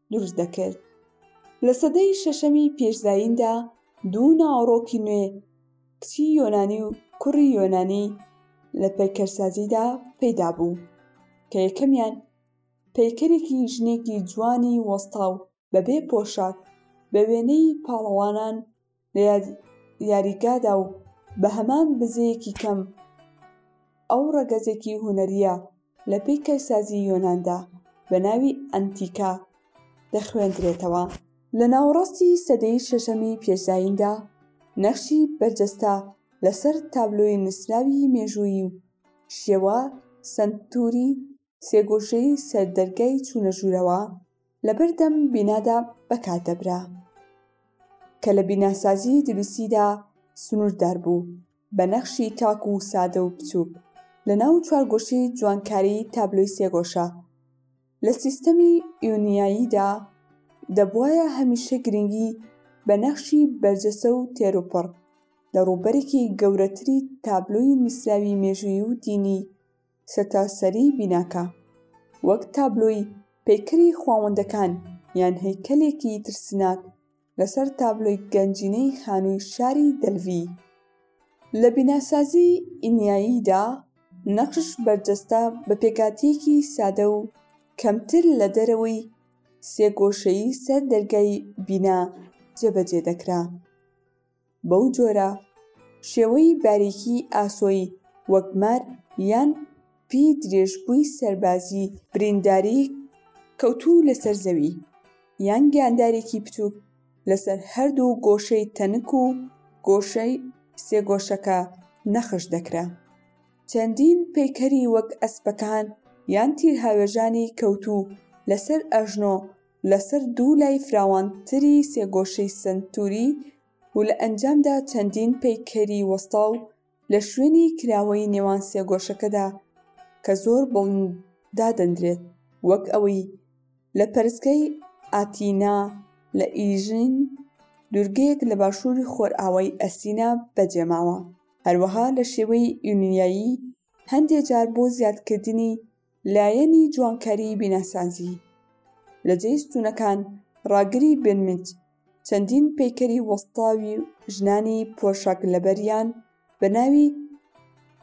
Speaker 1: دروست دەکرد. لە سەدەی شەشەمی پێش زاییندا دوو ناوەڕۆکی نوێ، کچی یۆنانی و کوڕی یۆنانی، لە پەیکەرسازیدا پەیدا بوو، کە یەکەمیان پەیکەرێکی ژنێکی جوانی وەستاو بەبێ پۆشاک، بە وێنەی پاڵەوانان لە یاریگادا و بە هەمان بزەیەکی کەم ئەو ڕەگەزێکی هونەرییە لە پەیکەرسازی یۆناندا بە ناوی ئەنتیکا دەخوێندرێتەوە. لە ناوەڕاستی سەدەی شەشەمی پێش زاییندا نەخشی بەرجەستە لەسەر تابلۆی نووسراوی مێژوویی و شێوە سەنتووری سێگۆشەی سەر دەرگای چوونە ژوورەوە لە بەر دەم بینادا بەکار دەبرا کە لە بیناسازیی دروستیدا سنووردار بوو بە نەخشی تاک و سادە و بچووک لە ناو چوارگۆشەی جوانکاریی تابلۆی سێگۆشە لە سیستەمی ئیونیاییدا دەبوایە هەمیشە گرنگی بە نەخشی بەرجەسە و تێروپڕ لە ڕووبەرێکی گەورەتری تابلۆی نووسراوی مێژوویی و دینی سەتاسەریی بیناکە وەک تابلۆی پەیکەری خواوەندەکان یان هەیکەلێکی ترسناک لەسەر تابلۆی گەنجینەی خانووی شاری دەلڤی. لە بیناسازیی ئینیاییدا نەقش بەرجەستە بە پێکهاتەیەکی سادە و کەمتر لە دەرەوەی سێگۆشەیی سەر دەرگای بینا جێبەجێ دەکرا. بەو جۆرە شێوەی باریکیی ئاسۆیی وەک مار یان پی درێژبووی سەربازی برینداری کەوتوو لەسەر زەوی، یان گیاندارێکی بچووک لەسەر هەردوو گۆشەی تەنک و گۆشەی سێگۆشەکە نەخش دەکرا. چەندین پەیکەری وەک ئەسپەکان یان تیرهاوێژانی کەوتوو لەسەر ئەژنۆ لەسەر دوو لای فراوانتری سێگۆشەی سەنتوری و لە ئەنجامدا چەندین پەیکەری وەستاو لە شوێنی کراوەی نێوان سێگۆشەکەدا کە زۆر بڵند دادەندرێت وەک ئەوەی لە پەرستگای ئاتینا لە ئیژین دوورگەیەک لە باشووری خۆرئاوای ئەسینا بەجێماوە هەروەها لە شێوەی یونیایی هەندێ جار بۆ زیادکردنی لایەنی جوانکاریی بیناسازی، لە جێی ستوونەکان ڕاگری بنمج چەندین پەیکەری وەستاوی ژنانی پۆشاک لەبەریان بە ناوی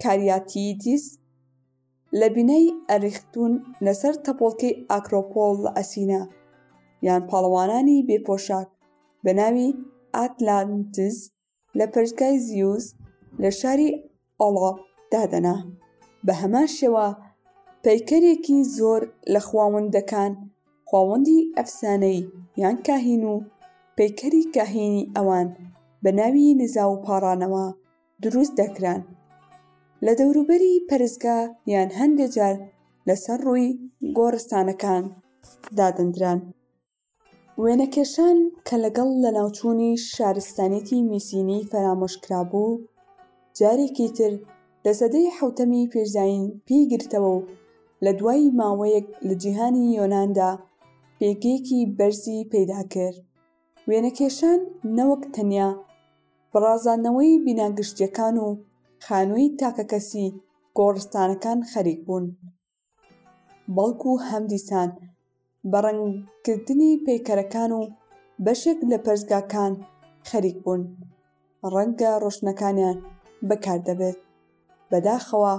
Speaker 1: کاریاتیدیس لە بینای ئەریختون لەسەر تەپۆڵکەی ئاکرۆپۆڵ لە ئەسینا، یان پاڵەوانانی بێ پۆشاک بە ناوی ئاتلانتس، لە پەرستگای زیوس لە شاری ئۆڵۆ دادەنا بە هەمان شێوە پەیکەرێکی زۆر لە خواوەندەکان خواوەندی ئەفسانەی یان کاهین و پەیکەری کاهینی ئەوان بە ناوی نزا و پاڕانەوە دروست دەکران لە دەوروبەری پەرستگا یان هەندێجار لەسەر ڕووی گۆڕستانەکان دادەندران وێنەکێشان کە لەگەڵ لەناوچوونی شارستانیەتی میسینی فەرامۆشکرابوو، جارێکی تر لە سەدەی حەوتەمی پێش زایین پێی گرتەوە و لە دوای ماوەیەک لە جیهانی یۆناندا پێگەیەکی بەرزی پەیدا کرد. وێنەکێشان نەوەک تەنیا بڕازاندنەوەی بینا گشتییەکان و خانووی تاکەکەسی گۆڕستانەکان خەریک بوون، بەڵکو هەم دیسان بە ڕەنگکردنی پەیکەرەکان و بەشێک لە پەرستگاکان خەریک بوون ڕەنگە ڕۆشنەکانیان بەکاردەبێت بەداخەوە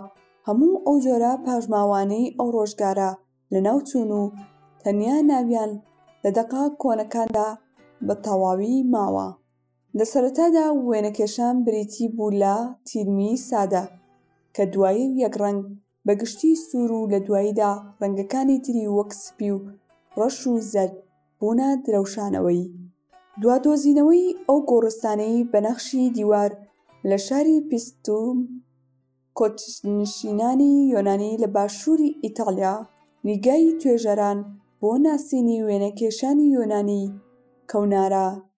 Speaker 1: هەموو ئەو جۆرە پاژماوانەی ئەو ڕۆژگارە لەناوچوون و تەنیا ناویان لە دەقە کۆنەکاندا بە تەواوی ماوە لە سەرەتادا وێنەکێشان بریتی بوو لە تیرمی سادە کە دوایی یەک ڕەنگ بە گشتی سوور و لە دواییدا ڕەنگەکانی تری وەک سپی و ڕەش و زەرد بوونە درەوشانەوەی. دوادۆزینەوەی ئەو گۆڕستانەی بە نەخشی دیوار لە شاری پیستوم کۆچنشینانی یۆنانی لە باشووری ئیتاڵیا نیگای توێژەران بۆ ناسینی وێنەکێشانی یۆنانی کەونارا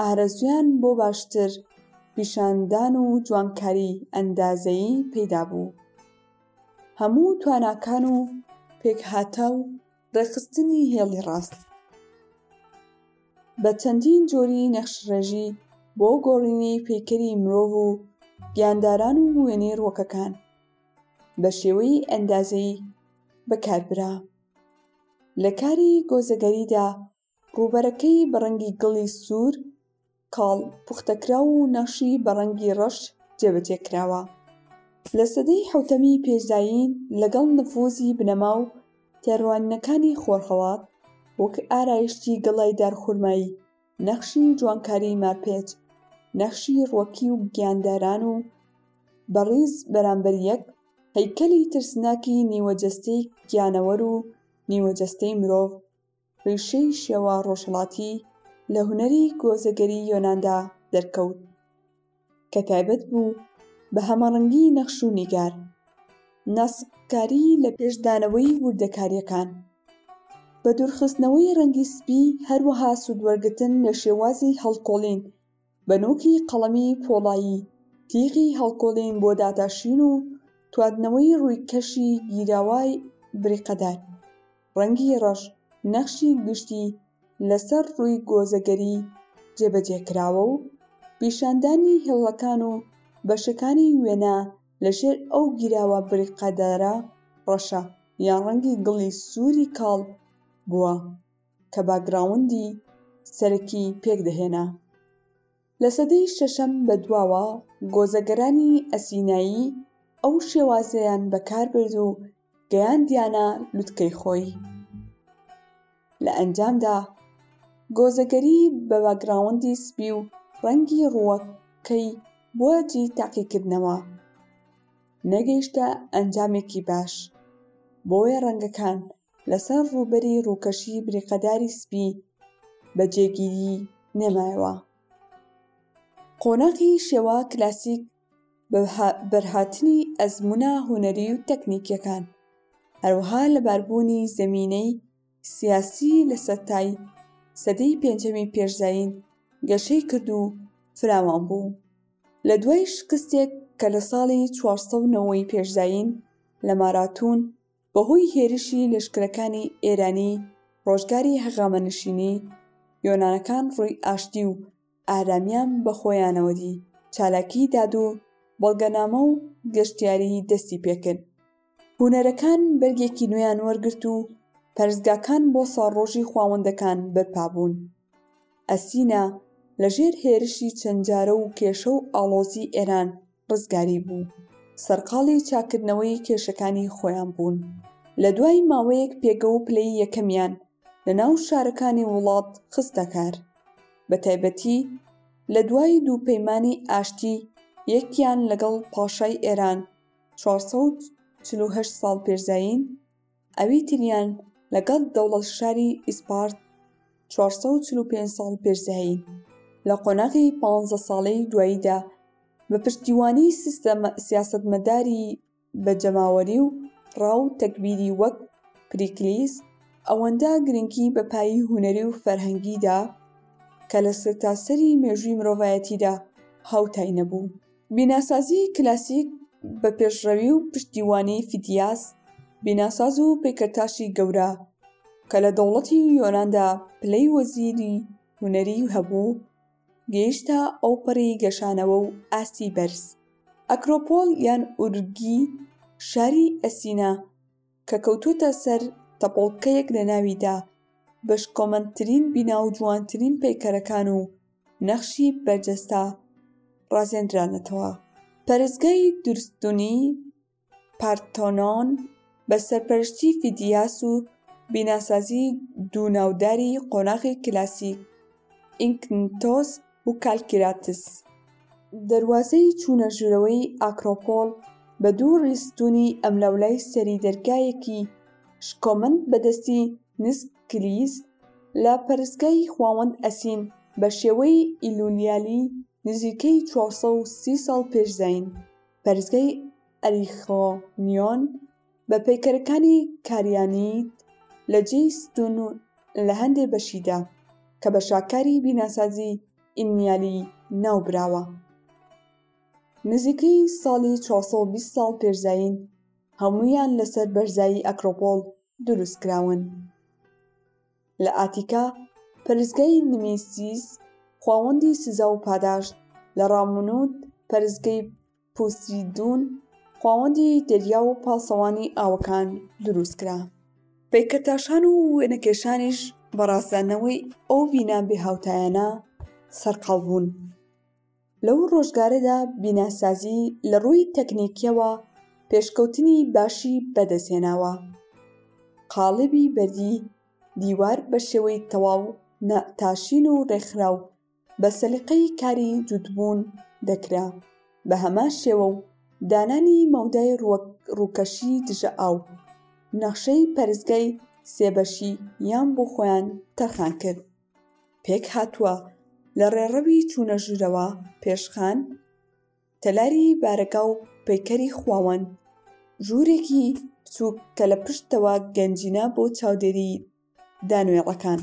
Speaker 1: ئارەزوویان بۆ باشتر پیشاندان و جوانکاری ئەندازەیی پەیدا بوو. هەموو تواناکان و پێکهاتە و ڕێکخستنی هێڵی ڕاست بە چەندین جۆری نەخشڕێژی بۆ گۆڕینی پەیکەری مرۆڤ و گیانداران و وێنەی ڕووەکەکان بە شێوەی ئەندازەیی بەکاربرا. لە کاری گۆزەگەریدا ڕووبەرەکەی بە ڕەنگی گڵی سوور، کاڵ، پوختەکراو و نەخشی بە ڕەنگی ڕەش جێبەجێ کراوە. لە سەدەی حەوتەمی پێش زایین لەگەڵ نفووزی بنەما و تێڕوانینەکانی خۆرهەڵات، وەک ئارایشتی گەڵای دارخورمایی، نەخشی جوانکاری مارپێچ، نەخشی ڕووەکی و گیانداران و بە ڕیز بەرامبەر یەک، هەیکەلی ترسناکی نیوە جەستەی گیانەوەر و نیوە جەستەی مرۆڤ، ڕیشەی شێوە ڕۆژهەڵاتی لە هونەری گۆزەگەری یۆناندا دەرکەوت، کە تایبەت بوو بە هەمەڕەنگیی نەخش و نیگار، ناسککاریی لە پێش دانەوەی وردەکارییەکان، بەدوورخستنەوەی ڕەنگی سپی، هەروەها سوودوەرگرتن لە شێوازی هەڵکۆڵین. بە نووکی قەڵەمی پۆڵایی تیغی هەڵکۆڵین بۆ داتاشین و تواندنەوەی ڕوویکەشی گیراوای بریقەدار ڕەنگی ڕەش نەخشی گشتی لەسەر ڕووی گۆزەگەری جێبەجێ کراوە و پیشاندانی هێڵەکان و بەشەکانی وێنا لە ژێر ئەو گیراوە بریقەدارە ڕەشە یان ڕەنگی گڵی سووری کاڵ بووە. کە باکگراوندی سەرەکی پێک دەهێنا. لە سەدەی شەشەم بە دواوە گۆزەگەرانی ئەسینایی ئەو شێوازەیان بە کار برد و گەیاندیانە لوتکەی خۆی. لە ئەنجامدا گۆزەگەری بە باکگراوندی سپی و ڕەنگی ڕووەکەی بۆجی تاقیکردنەوە نەگەیشتە ئەنجامێکی باش، بۆیە ڕەنگەکان لەسەر ڕووبەری ڕووکەشی بریقەداری سپی بە جێگیری نەمایەوە. قۆناغی شێوە کلاسیک بە بەرهاتنی ئەزموونە هونەری و تەکنیکیەکان، هەروەها لەباربوونی زەمینەی سیاسی لە سەرتای سەدەی پێنجەمی پێش زایین گەشەی کرد و فراوان بوو. لە دوای شکستێک کە لە ساڵی چوار سەد و نەوەی پێش زایین لە ماراتون، بەهۆی هێرشی لەشکرەکانی ئێرانی ڕۆژگاری هەغامەنشینی یۆنانەکان ڕووی ئاشتی و ئارامیان بەخۆیانەوە دی چالاکی دادو بەڵگەنامە و گەشتیاری دەستی پێکرد هونەرەکان بەرگێکی نوێیان وەرگرت و پەرستگاکان بۆ ساڵڕۆژی خواوەندەکان بەرپابوون ئەسینا لە ژێر هێرشی چەند جارە و کێشە و ئاڵۆزی ئێران ڕزگاری بوو، سەرقاڵی چاککردنەوەی کێشەکانی خۆیان بوون. لە دوای ماوەیەک پێگە و پلەی یەکەمیان لە ناو شارەکانی وڵات خستە کار، بە تایبەتی لە دوای دوو پەیمانی ئاشتی یەکیان لەگەڵ پاشای ئێران، 448 ساڵ پێش زایین، ئەوی تریان لەگەڵ دەوڵەتشاری ئیسپارت 445 ساڵ پێش زایین لە قۆناغی پانزە ساڵەی دواییدا بە پشتیوانی سیاسەتمەداری بە جەماوەری و ڕاو تەکبیری وەک پریکلیس ئەوەندە گرنگی بە پایی هونەری و فەرهەنگی دا کە لە سەرتاسەری مێژووی مرۆڤایەتیدا هاوتای نەبوو. بیناسازی کلاسیک بە پێشڕەوی و پشتیوانی فیدیاس بیناساز و پەیکەرتاشی گەورە کە لە دەوڵەتی یۆناندا پلەی وەزیری هونەری هەبوو گەیشتە ئەوپەڕی گەشانەوە و ئاستی بەرز ئەکرۆپۆل یان ئورگی شاری ئەسینا کە کەوتووتە سەر تەپۆڵکەیەک لە ناویدا بە شکۆمەندترین بینا و جوانترین پەیکەرەکان و نەخشی بەرجەستە ڕازێندرانەتەوە. پەرستگای دورستونی پارتەنۆن بە سەرپەرشتی فیدیاس و بیناسازی دوو ناوداری قۆناغی کلاسیک ئینکنتۆس و کالکیراتس. دەروازەی چوونە ژوورەوەی ئاکرۆپۆل بە دوو ڕیزستوونی ئەملاولای سەری دەرگایەکی شکۆمەند بە دەستی نسک کلیس لە پەرستگای خواوەند ئەسین بە شێوەی ئیلولیالی نزیکەی ٤٣٠ ساڵ پێش زایین پەرستگای ئەریخۆنیۆن بە پەیکەرەکانی کاریانیت لە جێی ستوون و لە هەندێ بەشیدا کە بە شاکاری بیناسازی ئیمیالی ناو براوە. نزیکەی ساڵی 420 ساڵ پێش زایین هەموویان لەسەر بەرزایی ئەکرۆپۆڵ دروست کراون. لە ئاتیکا پەرستگای نمیسیس خواوەندی سزا و پاداشت لە ڕامونوت پەرستگەی پوسیدون، خواوەندی دەریا و پاسەوانی ئاوەکان دروست کرا. پەیکەرتاشان و وێنەکێشانیش بە ڕاستدانەوەی ئەو بینا بێهاوتایانە سەرقاڵ بوون. لەو ڕۆژگارەدا بیناسازی لە ڕووی تەکنیکیەوە پێشکەوتنی باشی بەدەستهێناوە. قاڵبی بەردی دیوار بە شێوەی تەواو نەقتاشین و ڕێکخراو بە سەلیقەی کاری جووتبوون دەکرا، بە هەمان شێوە و دانانی مەودای ڕووکەشی دژەئاو، نەخشەی پەرستگای سێ بەشی یان بۆ خۆیان تەرخان کرد. پێکهاتووە لە ڕێڕەوی چوونە ژوورەوە، پێشخان، تەلاری بارەگا و پەیکەری خواوەند، ژوورێکی بچووک کە لە پشتەوە گەنجینە بۆ چاودێریی دانوێڵەکان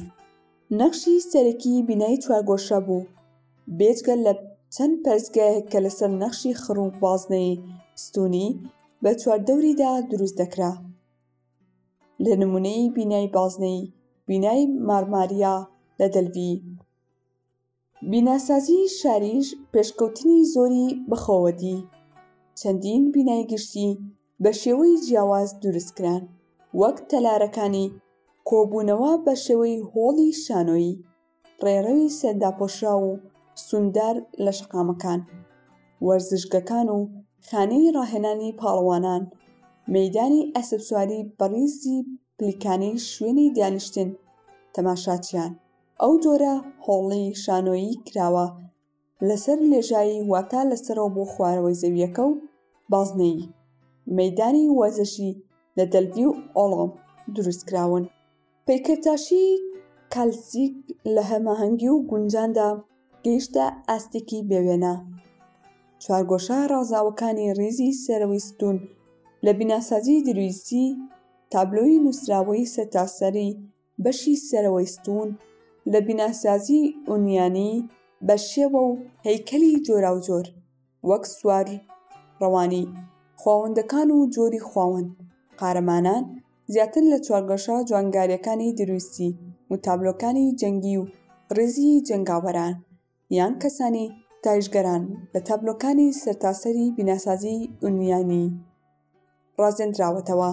Speaker 1: نەخشی سەرەکی بینای چوارگۆشە بوو، بێجگە لە چەند پەرستگایەک کە لەسەر نەخشی خڕ و بازنەی ستوونی بە چواردەوریدا دروست دەکرا، لە نموونەی بینای بازنەی بینای مارماریا لە دەلڤی. بیناسازیی شاریش پێشکەوتنی زۆری بەخۆوە دی، چەندین بینای گشتی بە شێوەی جیاواز دروست کران، وەک تەلارەکانی کۆبوونەوە بە شێوەی هۆڵی شانۆیی، ڕێڕەوی سەرداپۆشراو و سنووردار لە شەقامەکان، وەرزشگەکان و خانەی ڕاهێنانی پاڵەوانان، مەیدانی ئەسپسواری بەڕیزی پلیکانی شوێنی دانیشتن تەماشاچیان. ئەو جۆرە هۆڵی شانۆیی کراوە لەسەر لێژایی واتە لە سەرەوە بۆ خوارەوەی زەوییەکە و بازنەیی مەیدانی وەرزشی لە دەلڤی و ئۆڵۆمپ دروستکراون. پەیکەرتاشی کالسیک لە هەماهەنگی و گونجاندا گەیشتە ئاستێکی بێ وێنە. چوارگۆشە ڕازاوەکانی ڕیزی سەرەوەی ستوون لە بیناسازی درویسی تابلۆی نووسراوەی سەرتاسەری بەشی سەرەوەی ستوون لە بیناسازیی ئونیانی بە شێوە و هەیکەلی جۆراوجۆر وەک سوار و ڕەوانی خواوەندەکان و جۆری خواوەند قارەمانان زیاتر لە چوارگۆشە جوانگارییەکانی دروستی و تابلۆکانی جەنگی و ڕیزی جەنگاوەران یان کەسانی تایشگەران لە تابلۆکانی سەرتاسەری بیناسازی ئونیانی ڕازێندراوەتەوە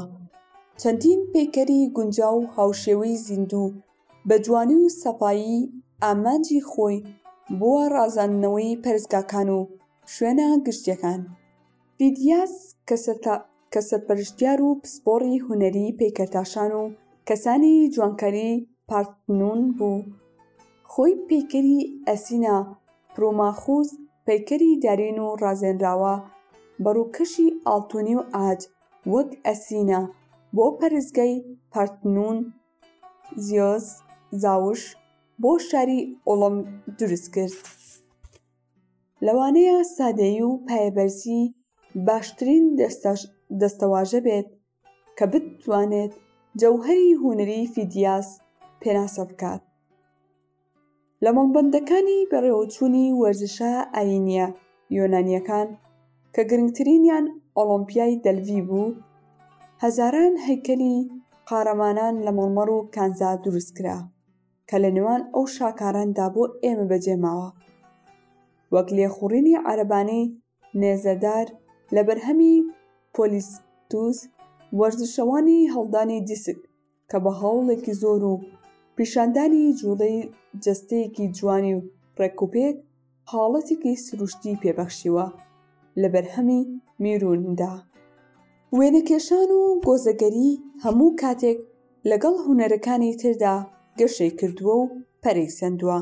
Speaker 1: چەندین پیکەری گونجا و هاوشێوەی زیندوو بە جوانی و سەپایی ئامانجی خۆی بووە ڕازاندنەوەی پەرستگاکان و شوێنە گشتیەکان فیدیاس کەسە پەرشتیار و پسپۆڕی هونەری پەیکەرتاشان و کەسانی جوانکاری پارتنون بوو خۆی پەیکەری ئەسینا پروماخوس پەیکەری دارین و ڕازێنراوە بە ڕووکەشی ئاڵتونی و عاج وەک ئەسینا بۆ پەرستگای پارتنون زیۆس زاوش بۆ شاری ئۆڵۆمپ دروست کرد. لەوانەیە سادەیی و پایەبەرزی باشترین دەستەواژە بێت کە بتوانێت جەوهەری هونەریی فیدیاس پێناسە بکات. لە مەڵبەندەکانی بەڕێوەچوونی وەرزشە ئایینییە یۆنانییەکان کە گرنگترینیان ئۆڵۆمپیای دەلڤی بوو، هەزاران هەیکەلی قارەمانان لە مەڵمەڕ و کانزا دروست کرا. کە لە نێوان ئەو شاکاراندا بۆ ئێمە بەجێ ماوە، وەک لێخوڕینی عەرەبانەی نێزەدار لە بەرهەمی پۆلیستوس، وەرزشەوانی هەڵدانی دیسک کە بە هەوڵێکی زۆر و پیشاندانی جووڵەی جەستەیەکی جوانی و ڕێکوپێک، حاڵەتێکی سروشتی پێبەخشیوە لە بەرهەمی میروندا. وێنەکێشان و گۆزەگەری هەموو کاتێک لەگەڵ هونەرەکانی تردا گەشەی کردووە و پەرەی سەندووە.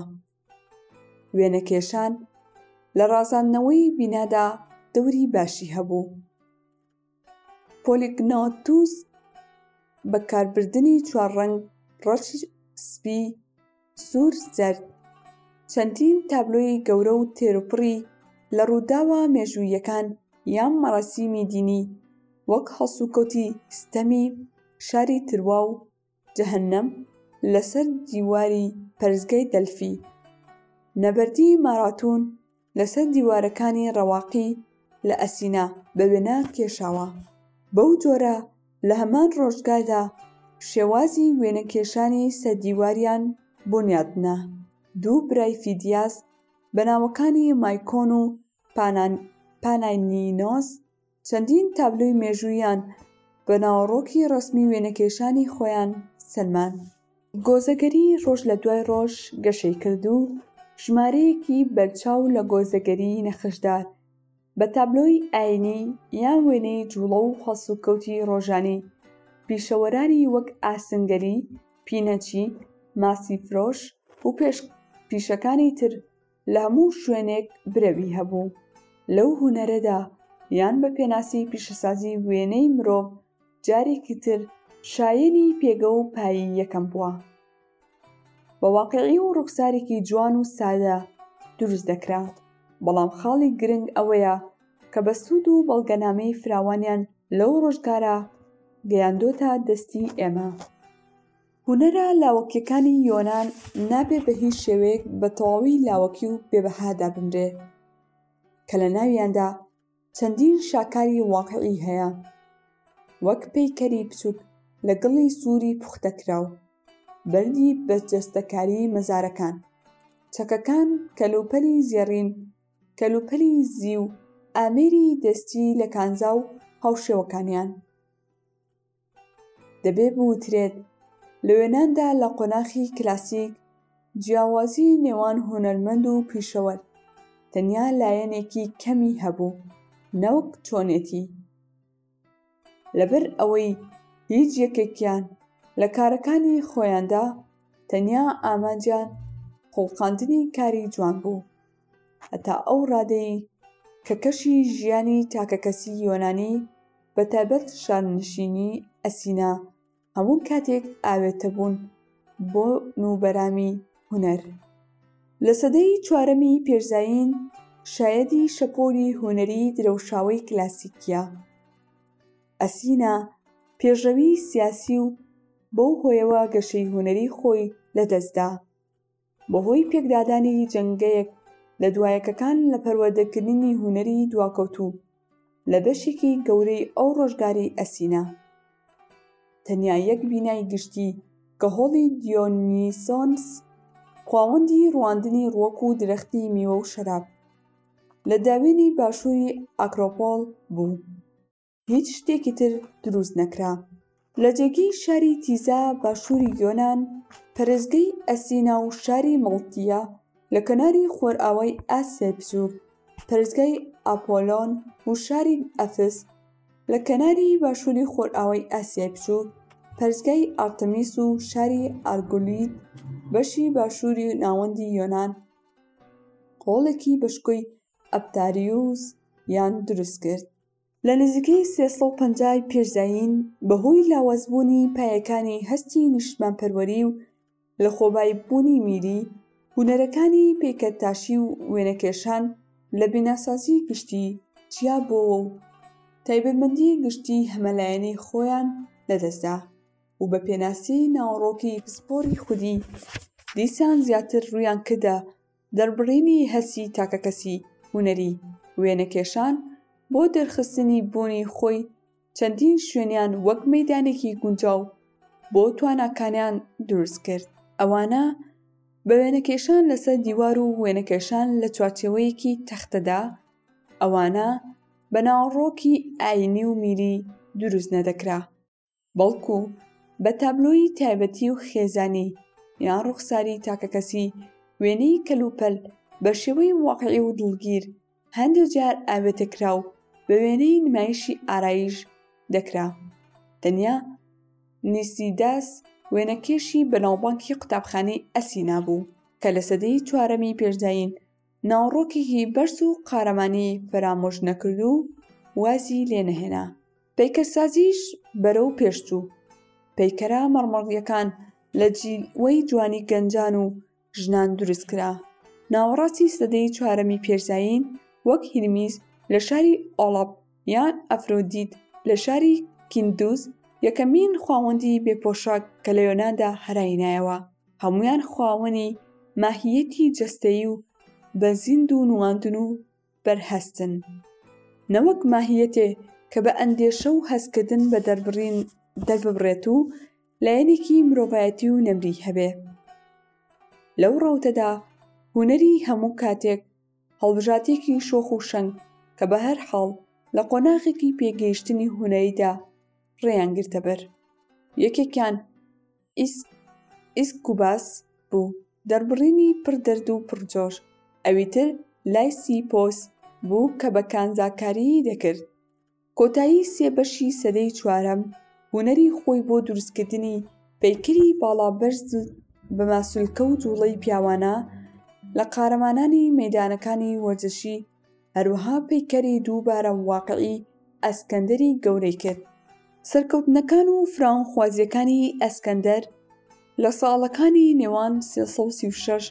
Speaker 1: وێنەکێشان لە ڕازاندنەوەی بینادا دەوری باشی هەبوو. پۆلیگناتوس بەکاربردنی چوار ڕەنگ ڕەش سپی سوور زەرد چەندین تابلۆی گەورە و تێروپڕی لە ڕووداوە مێژوویەکان یان مەڕاسیمی دینی وەک هەڵسوکەوتی ستەمی شاری تروا و جەهەننەم لەسەر دیواری پەرستگای دەلفی، نەبەردی ماراتون لەسەر دیوارەکانی ڕەواقی لە ئەسینا بە وێنە کێشاوە. بەو جۆرە لە هەمان ڕۆژگاردا شێوازی وێنەکێشانی سەردیواریان بونیادنا. دوو برای فیدیاس بە ناوەکانی مایکۆن و پاناینینۆس، چەندین تابلۆی مێژووییان بە ناوەڕۆکی ڕەسمی وێنەکێشانی خۆیان سەلماند. گۆزەگەری ڕۆژ لە دوای ڕۆژ گەشەی کرد و ژمارەیەکی بەرچاو لە گۆزەگەری نەخشدار بە تابلۆی ئایینی یان وێنەی جووڵە و هەڵسوکەوتی ڕۆژانەی پیشەوەرانی وەک ئاسنگەری، پینەچی، ماسیفرۆش و پیشەکانی تر لە هەموو شوێنێک برەوی هەبوو لەو هونەرەدا یان بە پێناسی پیشەسازی وێنەی مرۆڤ جارێکی تر شایەنی پێگە و پایی یەکەم بووە بە واقعی و ڕوخسارێکی جوان و سادە دروست دەکرا بەڵام خاڵی گرنگ ئەوەیە کە بە سوود و بەڵگەنامەی فراوانیان لەو ڕۆژگارە گەیاندۆتە دەستی ئێمە هونەرە لاوەکیەکانی یۆنان نابێ بە هیچ شێوەیەک بە تەواوی لاوەکی و بێ بەها دابنرێ کە لە ناویاندا چەندین شاکاری واقعی هەیە وەک پەیکەری بچووک لە گڵی سووری پوختەکراو بەردی بەجەستەکاری مەزارەکان چەکەکان کەلوپەلی زێڕین کەلوپەلی زیو ئامێری دەستی لە کانزا و هاوشێوەکانیان دەبێ بوترێت لە وێناندا لە قۆناخی کلاسیک جیاوازی نێوان هونەرمەند و پیشەوەر تەنیا لایەنێکی کەمی هەبوو نەوەک چۆنێتی لەبەر ئەوەی هیچ یەکێکیان لە کارەکانی خۆیاندا تەنیا ئامانجیان خوڵقاندنی کاری جوان بوو هەتا ئەو ڕادەی کە کەشی ژیانی تاکەکەسی یۆنانی بە تایبەت شارنشینی ئەسینا هەموو کاتێک ئاوێتە بوون بۆ نوبەرامی هونەر لە سەدەی چوارەمی پێش زایین شایەدی شەپۆلی هونەری درەوشاوەی کلاسیکیە ئەسینا پێشڕەوی سیاسی و بەو هۆیەوە گەشەی هونەری خۆی لەدەستدا. بەهۆی پێکدادانی جەنگەیەک لە دوا یەکەکان لە پەروەردەکردنی هونەری دواکەوتوو لە بەشێکی گەورەی ئەو ڕۆژگاری ئەسینا، تەنیا یەک بینای گشتی کە هۆڵی دیۆنیسۆنس، خواوەندی ڕواندنی ڕووەک و درەختی میوە و شەراب، لە داوێنی باشووری ئاکرۆپۆل بوو. هیچ شتێکی تر دروست نەکرا. لە جێگەی شاری تیزا باشووری یۆنان، پەرستگەی ئەسینا و شاری مڵتیە لە کەناری خۆرئاوای ئاسیای بچووک، پەرستگای ئاپۆلۆن و شاری ئەفس لە کەناری باشووری خۆرئاوای ئاسیای بچووک، پەرستگای ئارتەمیس و شاری ئارگۆلیت بەشی باشووری ناوەندی یۆنان قۆڵێکی بە شکۆی ئەپتاریوس یان دروست کرد. لە نزیکەی سێ سەد و پەنجا ی پێش زایین بەهۆی لاوازبوونی پایەکانی هەستی نیشتمانپەروەری و لەخۆباییبوونی میری، هونەرەکانی پەیکەرتاشی و وێنەکێشان لە بیناسازی گشتی جیابۆوە و تایبەتمەندی گشتی هەمەلایەنەی خۆیان لەدەستدا و بە پێناسی ناوەڕۆکی پسپۆری خودی دیسان زیاتر ڕوویانکردە دەربڕینی هەستی تاکەکەسی هونەری وێنەکێشان بۆ دەرخستنی بوونی خۆی چەندین شوێنیان وەک مەیدانێکی گونجاو بۆ تواناکانیان دروست کرد، ئەوانە بە وێنەکێشان لەسەر دیوار و وێنەکێشان لە چوارچێوەیەکی تەختەدا، ئەوانە بە ناوەڕۆکی ئایینی و میری دروست نەدەکرا. بەڵکو بە تابلۆی تایبەتی و خێزانی یان ڕوخساری تاکەکەسی وێنەی کەلوپەل بە شێوەی واقعی و دڵگیر هەندێک جار ئاوێتە کرا و بە وێنەی نمایشی ئارایش دەکرا تەنیا نیسیداس وێنەکێشی بەناوبانکی قوتابخانەی ئەسینا بوو کە لە سەدەی چوارەمی پێشداین ناوەڕۆکێکی بەرز و قارەمانی فەرامۆش نەکرد و وازی لێ نەهێنا پەیکەرسازیش بەرەو پێش چوو پەیکەرە مەڕمەڕیەکان لە جیوەی جوانی گەنجان و ژنان دروست کرا ناوەڕاستی سەدەی چوارەمی پێش زایین وەک هیرمیس لە شاری ئۆڵەپ یان ئەفرۆدیت لە شاری کیندوز یەکەمین خواوەندی بێ پۆشاک کە لە یۆناندا هەرای نایەوە هەموویان خواوەنی ماهیەتی جەستەیی و بە زیندوو نواندن و بەرهەستن نەوەک ماهیەتێ کە بە ئەندێشە و هەستکردن بە دەربڕین دەرببڕێت و لایەنێکی مرۆڤایەتی و نەمری هەبێ لەو ڕەوتەدا هوەری هەموو کاتێک هەڵبژاتێکی شۆخ و شەنگ کە بە هەر حاڵ لە قۆناغێکی پێگەیشتنی هونەریدا ڕێیان گرتە بەر یەکێکیان ئیسک کوباس بوو دەربڕینی پڕ دەرد و پڕ جۆش، ئەویتر لایسیپۆس بوو کە بە کانزاکاریی دەکرد. کۆتایی سێ بەشی سەدەی چوارەم هونەری خۆی بۆ دروستکردنی پەیکەری باڵا بەرز بە ماسولکە و جوڵەی پیاوانە لە قارەمانانی مەیدانەکانی وەرزشی هەروەها پەیکەری دووبارە واقعی ئەسکەندەری گەورەی کرد سەرکەوتنەکان و فراونخوازیەکانی ئەسکەندەر لە ساڵەکانی نێوان 336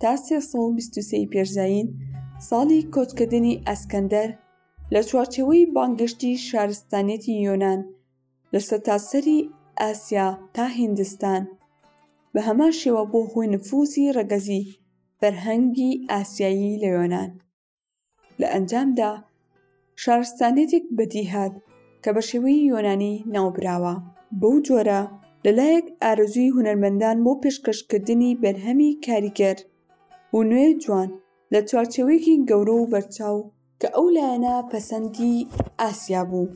Speaker 1: تا 323 پێرزین ساڵی کۆچکردنی ئەسکەندەر لە چوارچەوەی بانگشتی شارستانیەتی یۆناان لە سەرتاسەری ئاسیا تا هیندستان، بە هەمان شێوە بووە هۆی نفوزی ڕەگەزی فەرهەنگی ئاسیایی لە یۆنان. لە ئەنجامدا شارستانیەتێک بەدی هات کە بە شێوەی یۆنانی ناوبراوە. بەو جۆرە لە لایەک ئارەزووی هونەرمەندان بۆ پێشکەشکردنی بەرهەمی کاریگەر و نوێ جوان لە چوارچێوەیەکی گەورە و بەرچاو، کە ئەو لایەنە پەسەندی ئاسیا بوو.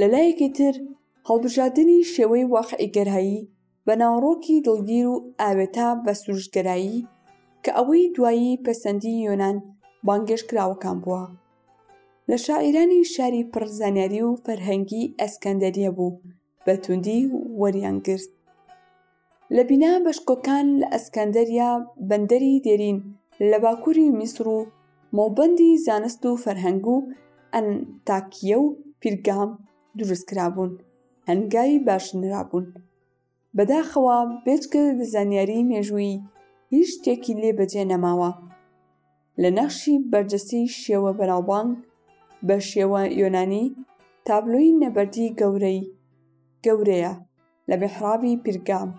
Speaker 1: لە لایەکی تر هەڵبژادنی شێوەی واقعیگەرایی بە ناوەڕۆکی دڵگیر و ئاوێتە بە سروشتگەرایی کە ئەوەی دوایی پەسەندی یۆنان بانگێشتکراوەکان بووە لە شاعیرانی شاری پڕ زانیاری و فەرهەنگی ئەسکەندەریە بوو بە توندی وەریان گرت. لە بینا بەشکۆکان لە ئەسکەندەریا، بەندەری دێرین لە باکووری میسر و مەڵبەندی زانست و فەرهەنگ و ئەنتاکیە و پیرگام دروست کرابوون، هەنگاوی باش نرابوون. بەداخەوە بێجگە لە زانیاریی مێژوویی هیچ شتێکی لێ بەجێ نەماوە. لە نەخشی بەرجەستەی شێوە بەناوبانگ بە شێوە یۆنانی تابلۆی نەبەردی گەورەی گەورەیە لە میحرابی پیرگام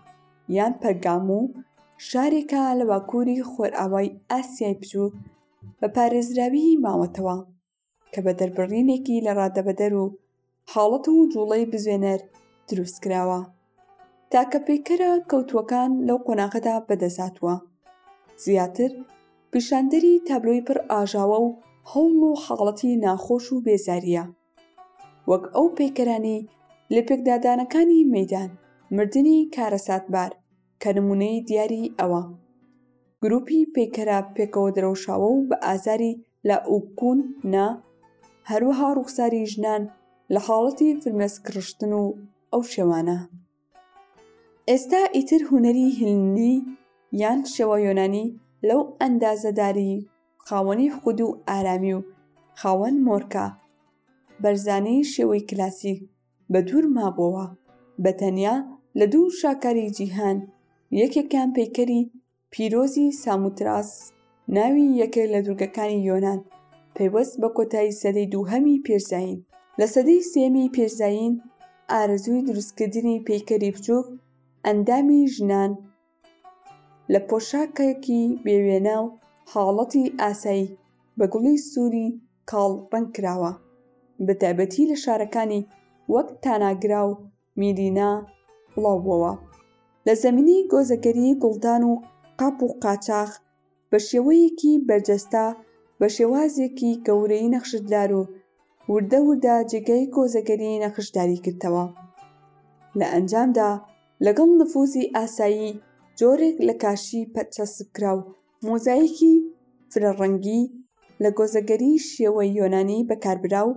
Speaker 1: یان پەرگام و شارێکە لە باکووری خۆرئاوای ئاسیای بچووک بە پارێزراویی ماوەتەوە کە بە دەربڕینێکی لە ڕادەبەدەر و حاڵەت و جوڵەی بزوێنەر دروست کراوە تاکە پێکەرە کەوتووەکان لەو قۆناغەدا بەدەساتوە زیاتر پیشاندەری تابلۆی پڕ ئاژاوە و هەوڵ و حاڵەتی ناخۆش و بێزاریە وەک ئەو پەیکەرانی لە پێکدادانەکانی مەدان مردنی کارەساتبار کە نمونەی دیاری ئەوە گروپی پەیکەرە پێکەوە درەوشاوە و بە ئازاری لە ئوکون نا هەروەها ڕوخساری ژنان لە حاڵەتی فرمێسکڕشتن و ئەو شێوانە ئێستا ئیتر هوەری هندی یان شێوە یۆنانی لەو ئەندازەداری خاوەنی خود و ئارامی و خاوەن مۆرکە بەرزانی شێوەی کلاسیک بەدوور مابۆوە بە تەنیا لە دوو شاکاری جیهان یەکێکیان پەیکەری پیرۆزی ساموتراس ناوی یەکێک لە دوورگەکانی یۆنان پەیوەست بە کۆتایی سەدەی دووهەمی پێش زایین لە سەدەی سێمی پێش زایین ئارەزووی دروستکردنی پەیکەری بچووک ئەندامی ژنان لە پۆشاکێکی بێ وێنا و حاڵەتی ئاسایی بە گوڵی سووری کاڵ ڕەنگ کراوە، بە تایبەتی لە شارەکانی وەک تاناگرا و میرینا بڵاو بووەوە. لە زەمینەی گۆزەگەریی گوڵدان و قاپ و قاچاخ، بە شێوەیەکی بەرجەستە بە شێوازێکی گەورەی نەخشدار و وردە وردە جێگەی کۆزەگەری نەخشداری گرتەوە لە ئەنجامدا لەگەڵ نفوزی ئاسایی جۆرێک لە کاشی پەتچەسپکراو مۆزایکی فرە ڕەنگی لە گۆزەگەری شێوەی یۆنانی بەکاربراو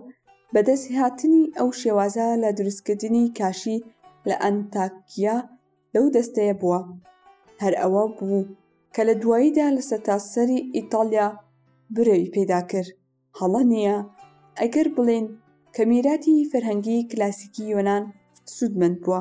Speaker 1: بە دەستهاتنی ئەو شێوازە لە دروستکردنی کاشی لە ئەنتاکیا لەو دەستەیە بووە. هەر ئەوە بوو کە لە دواییدا لە سەرتاسەری ئیتاڵیا برەوی پەیدا کرد. هەڵە نییە ئەگەر بڵێین کە میراتی فەرهەنگیی کلاسیکی یۆنان سوودمەند بووە.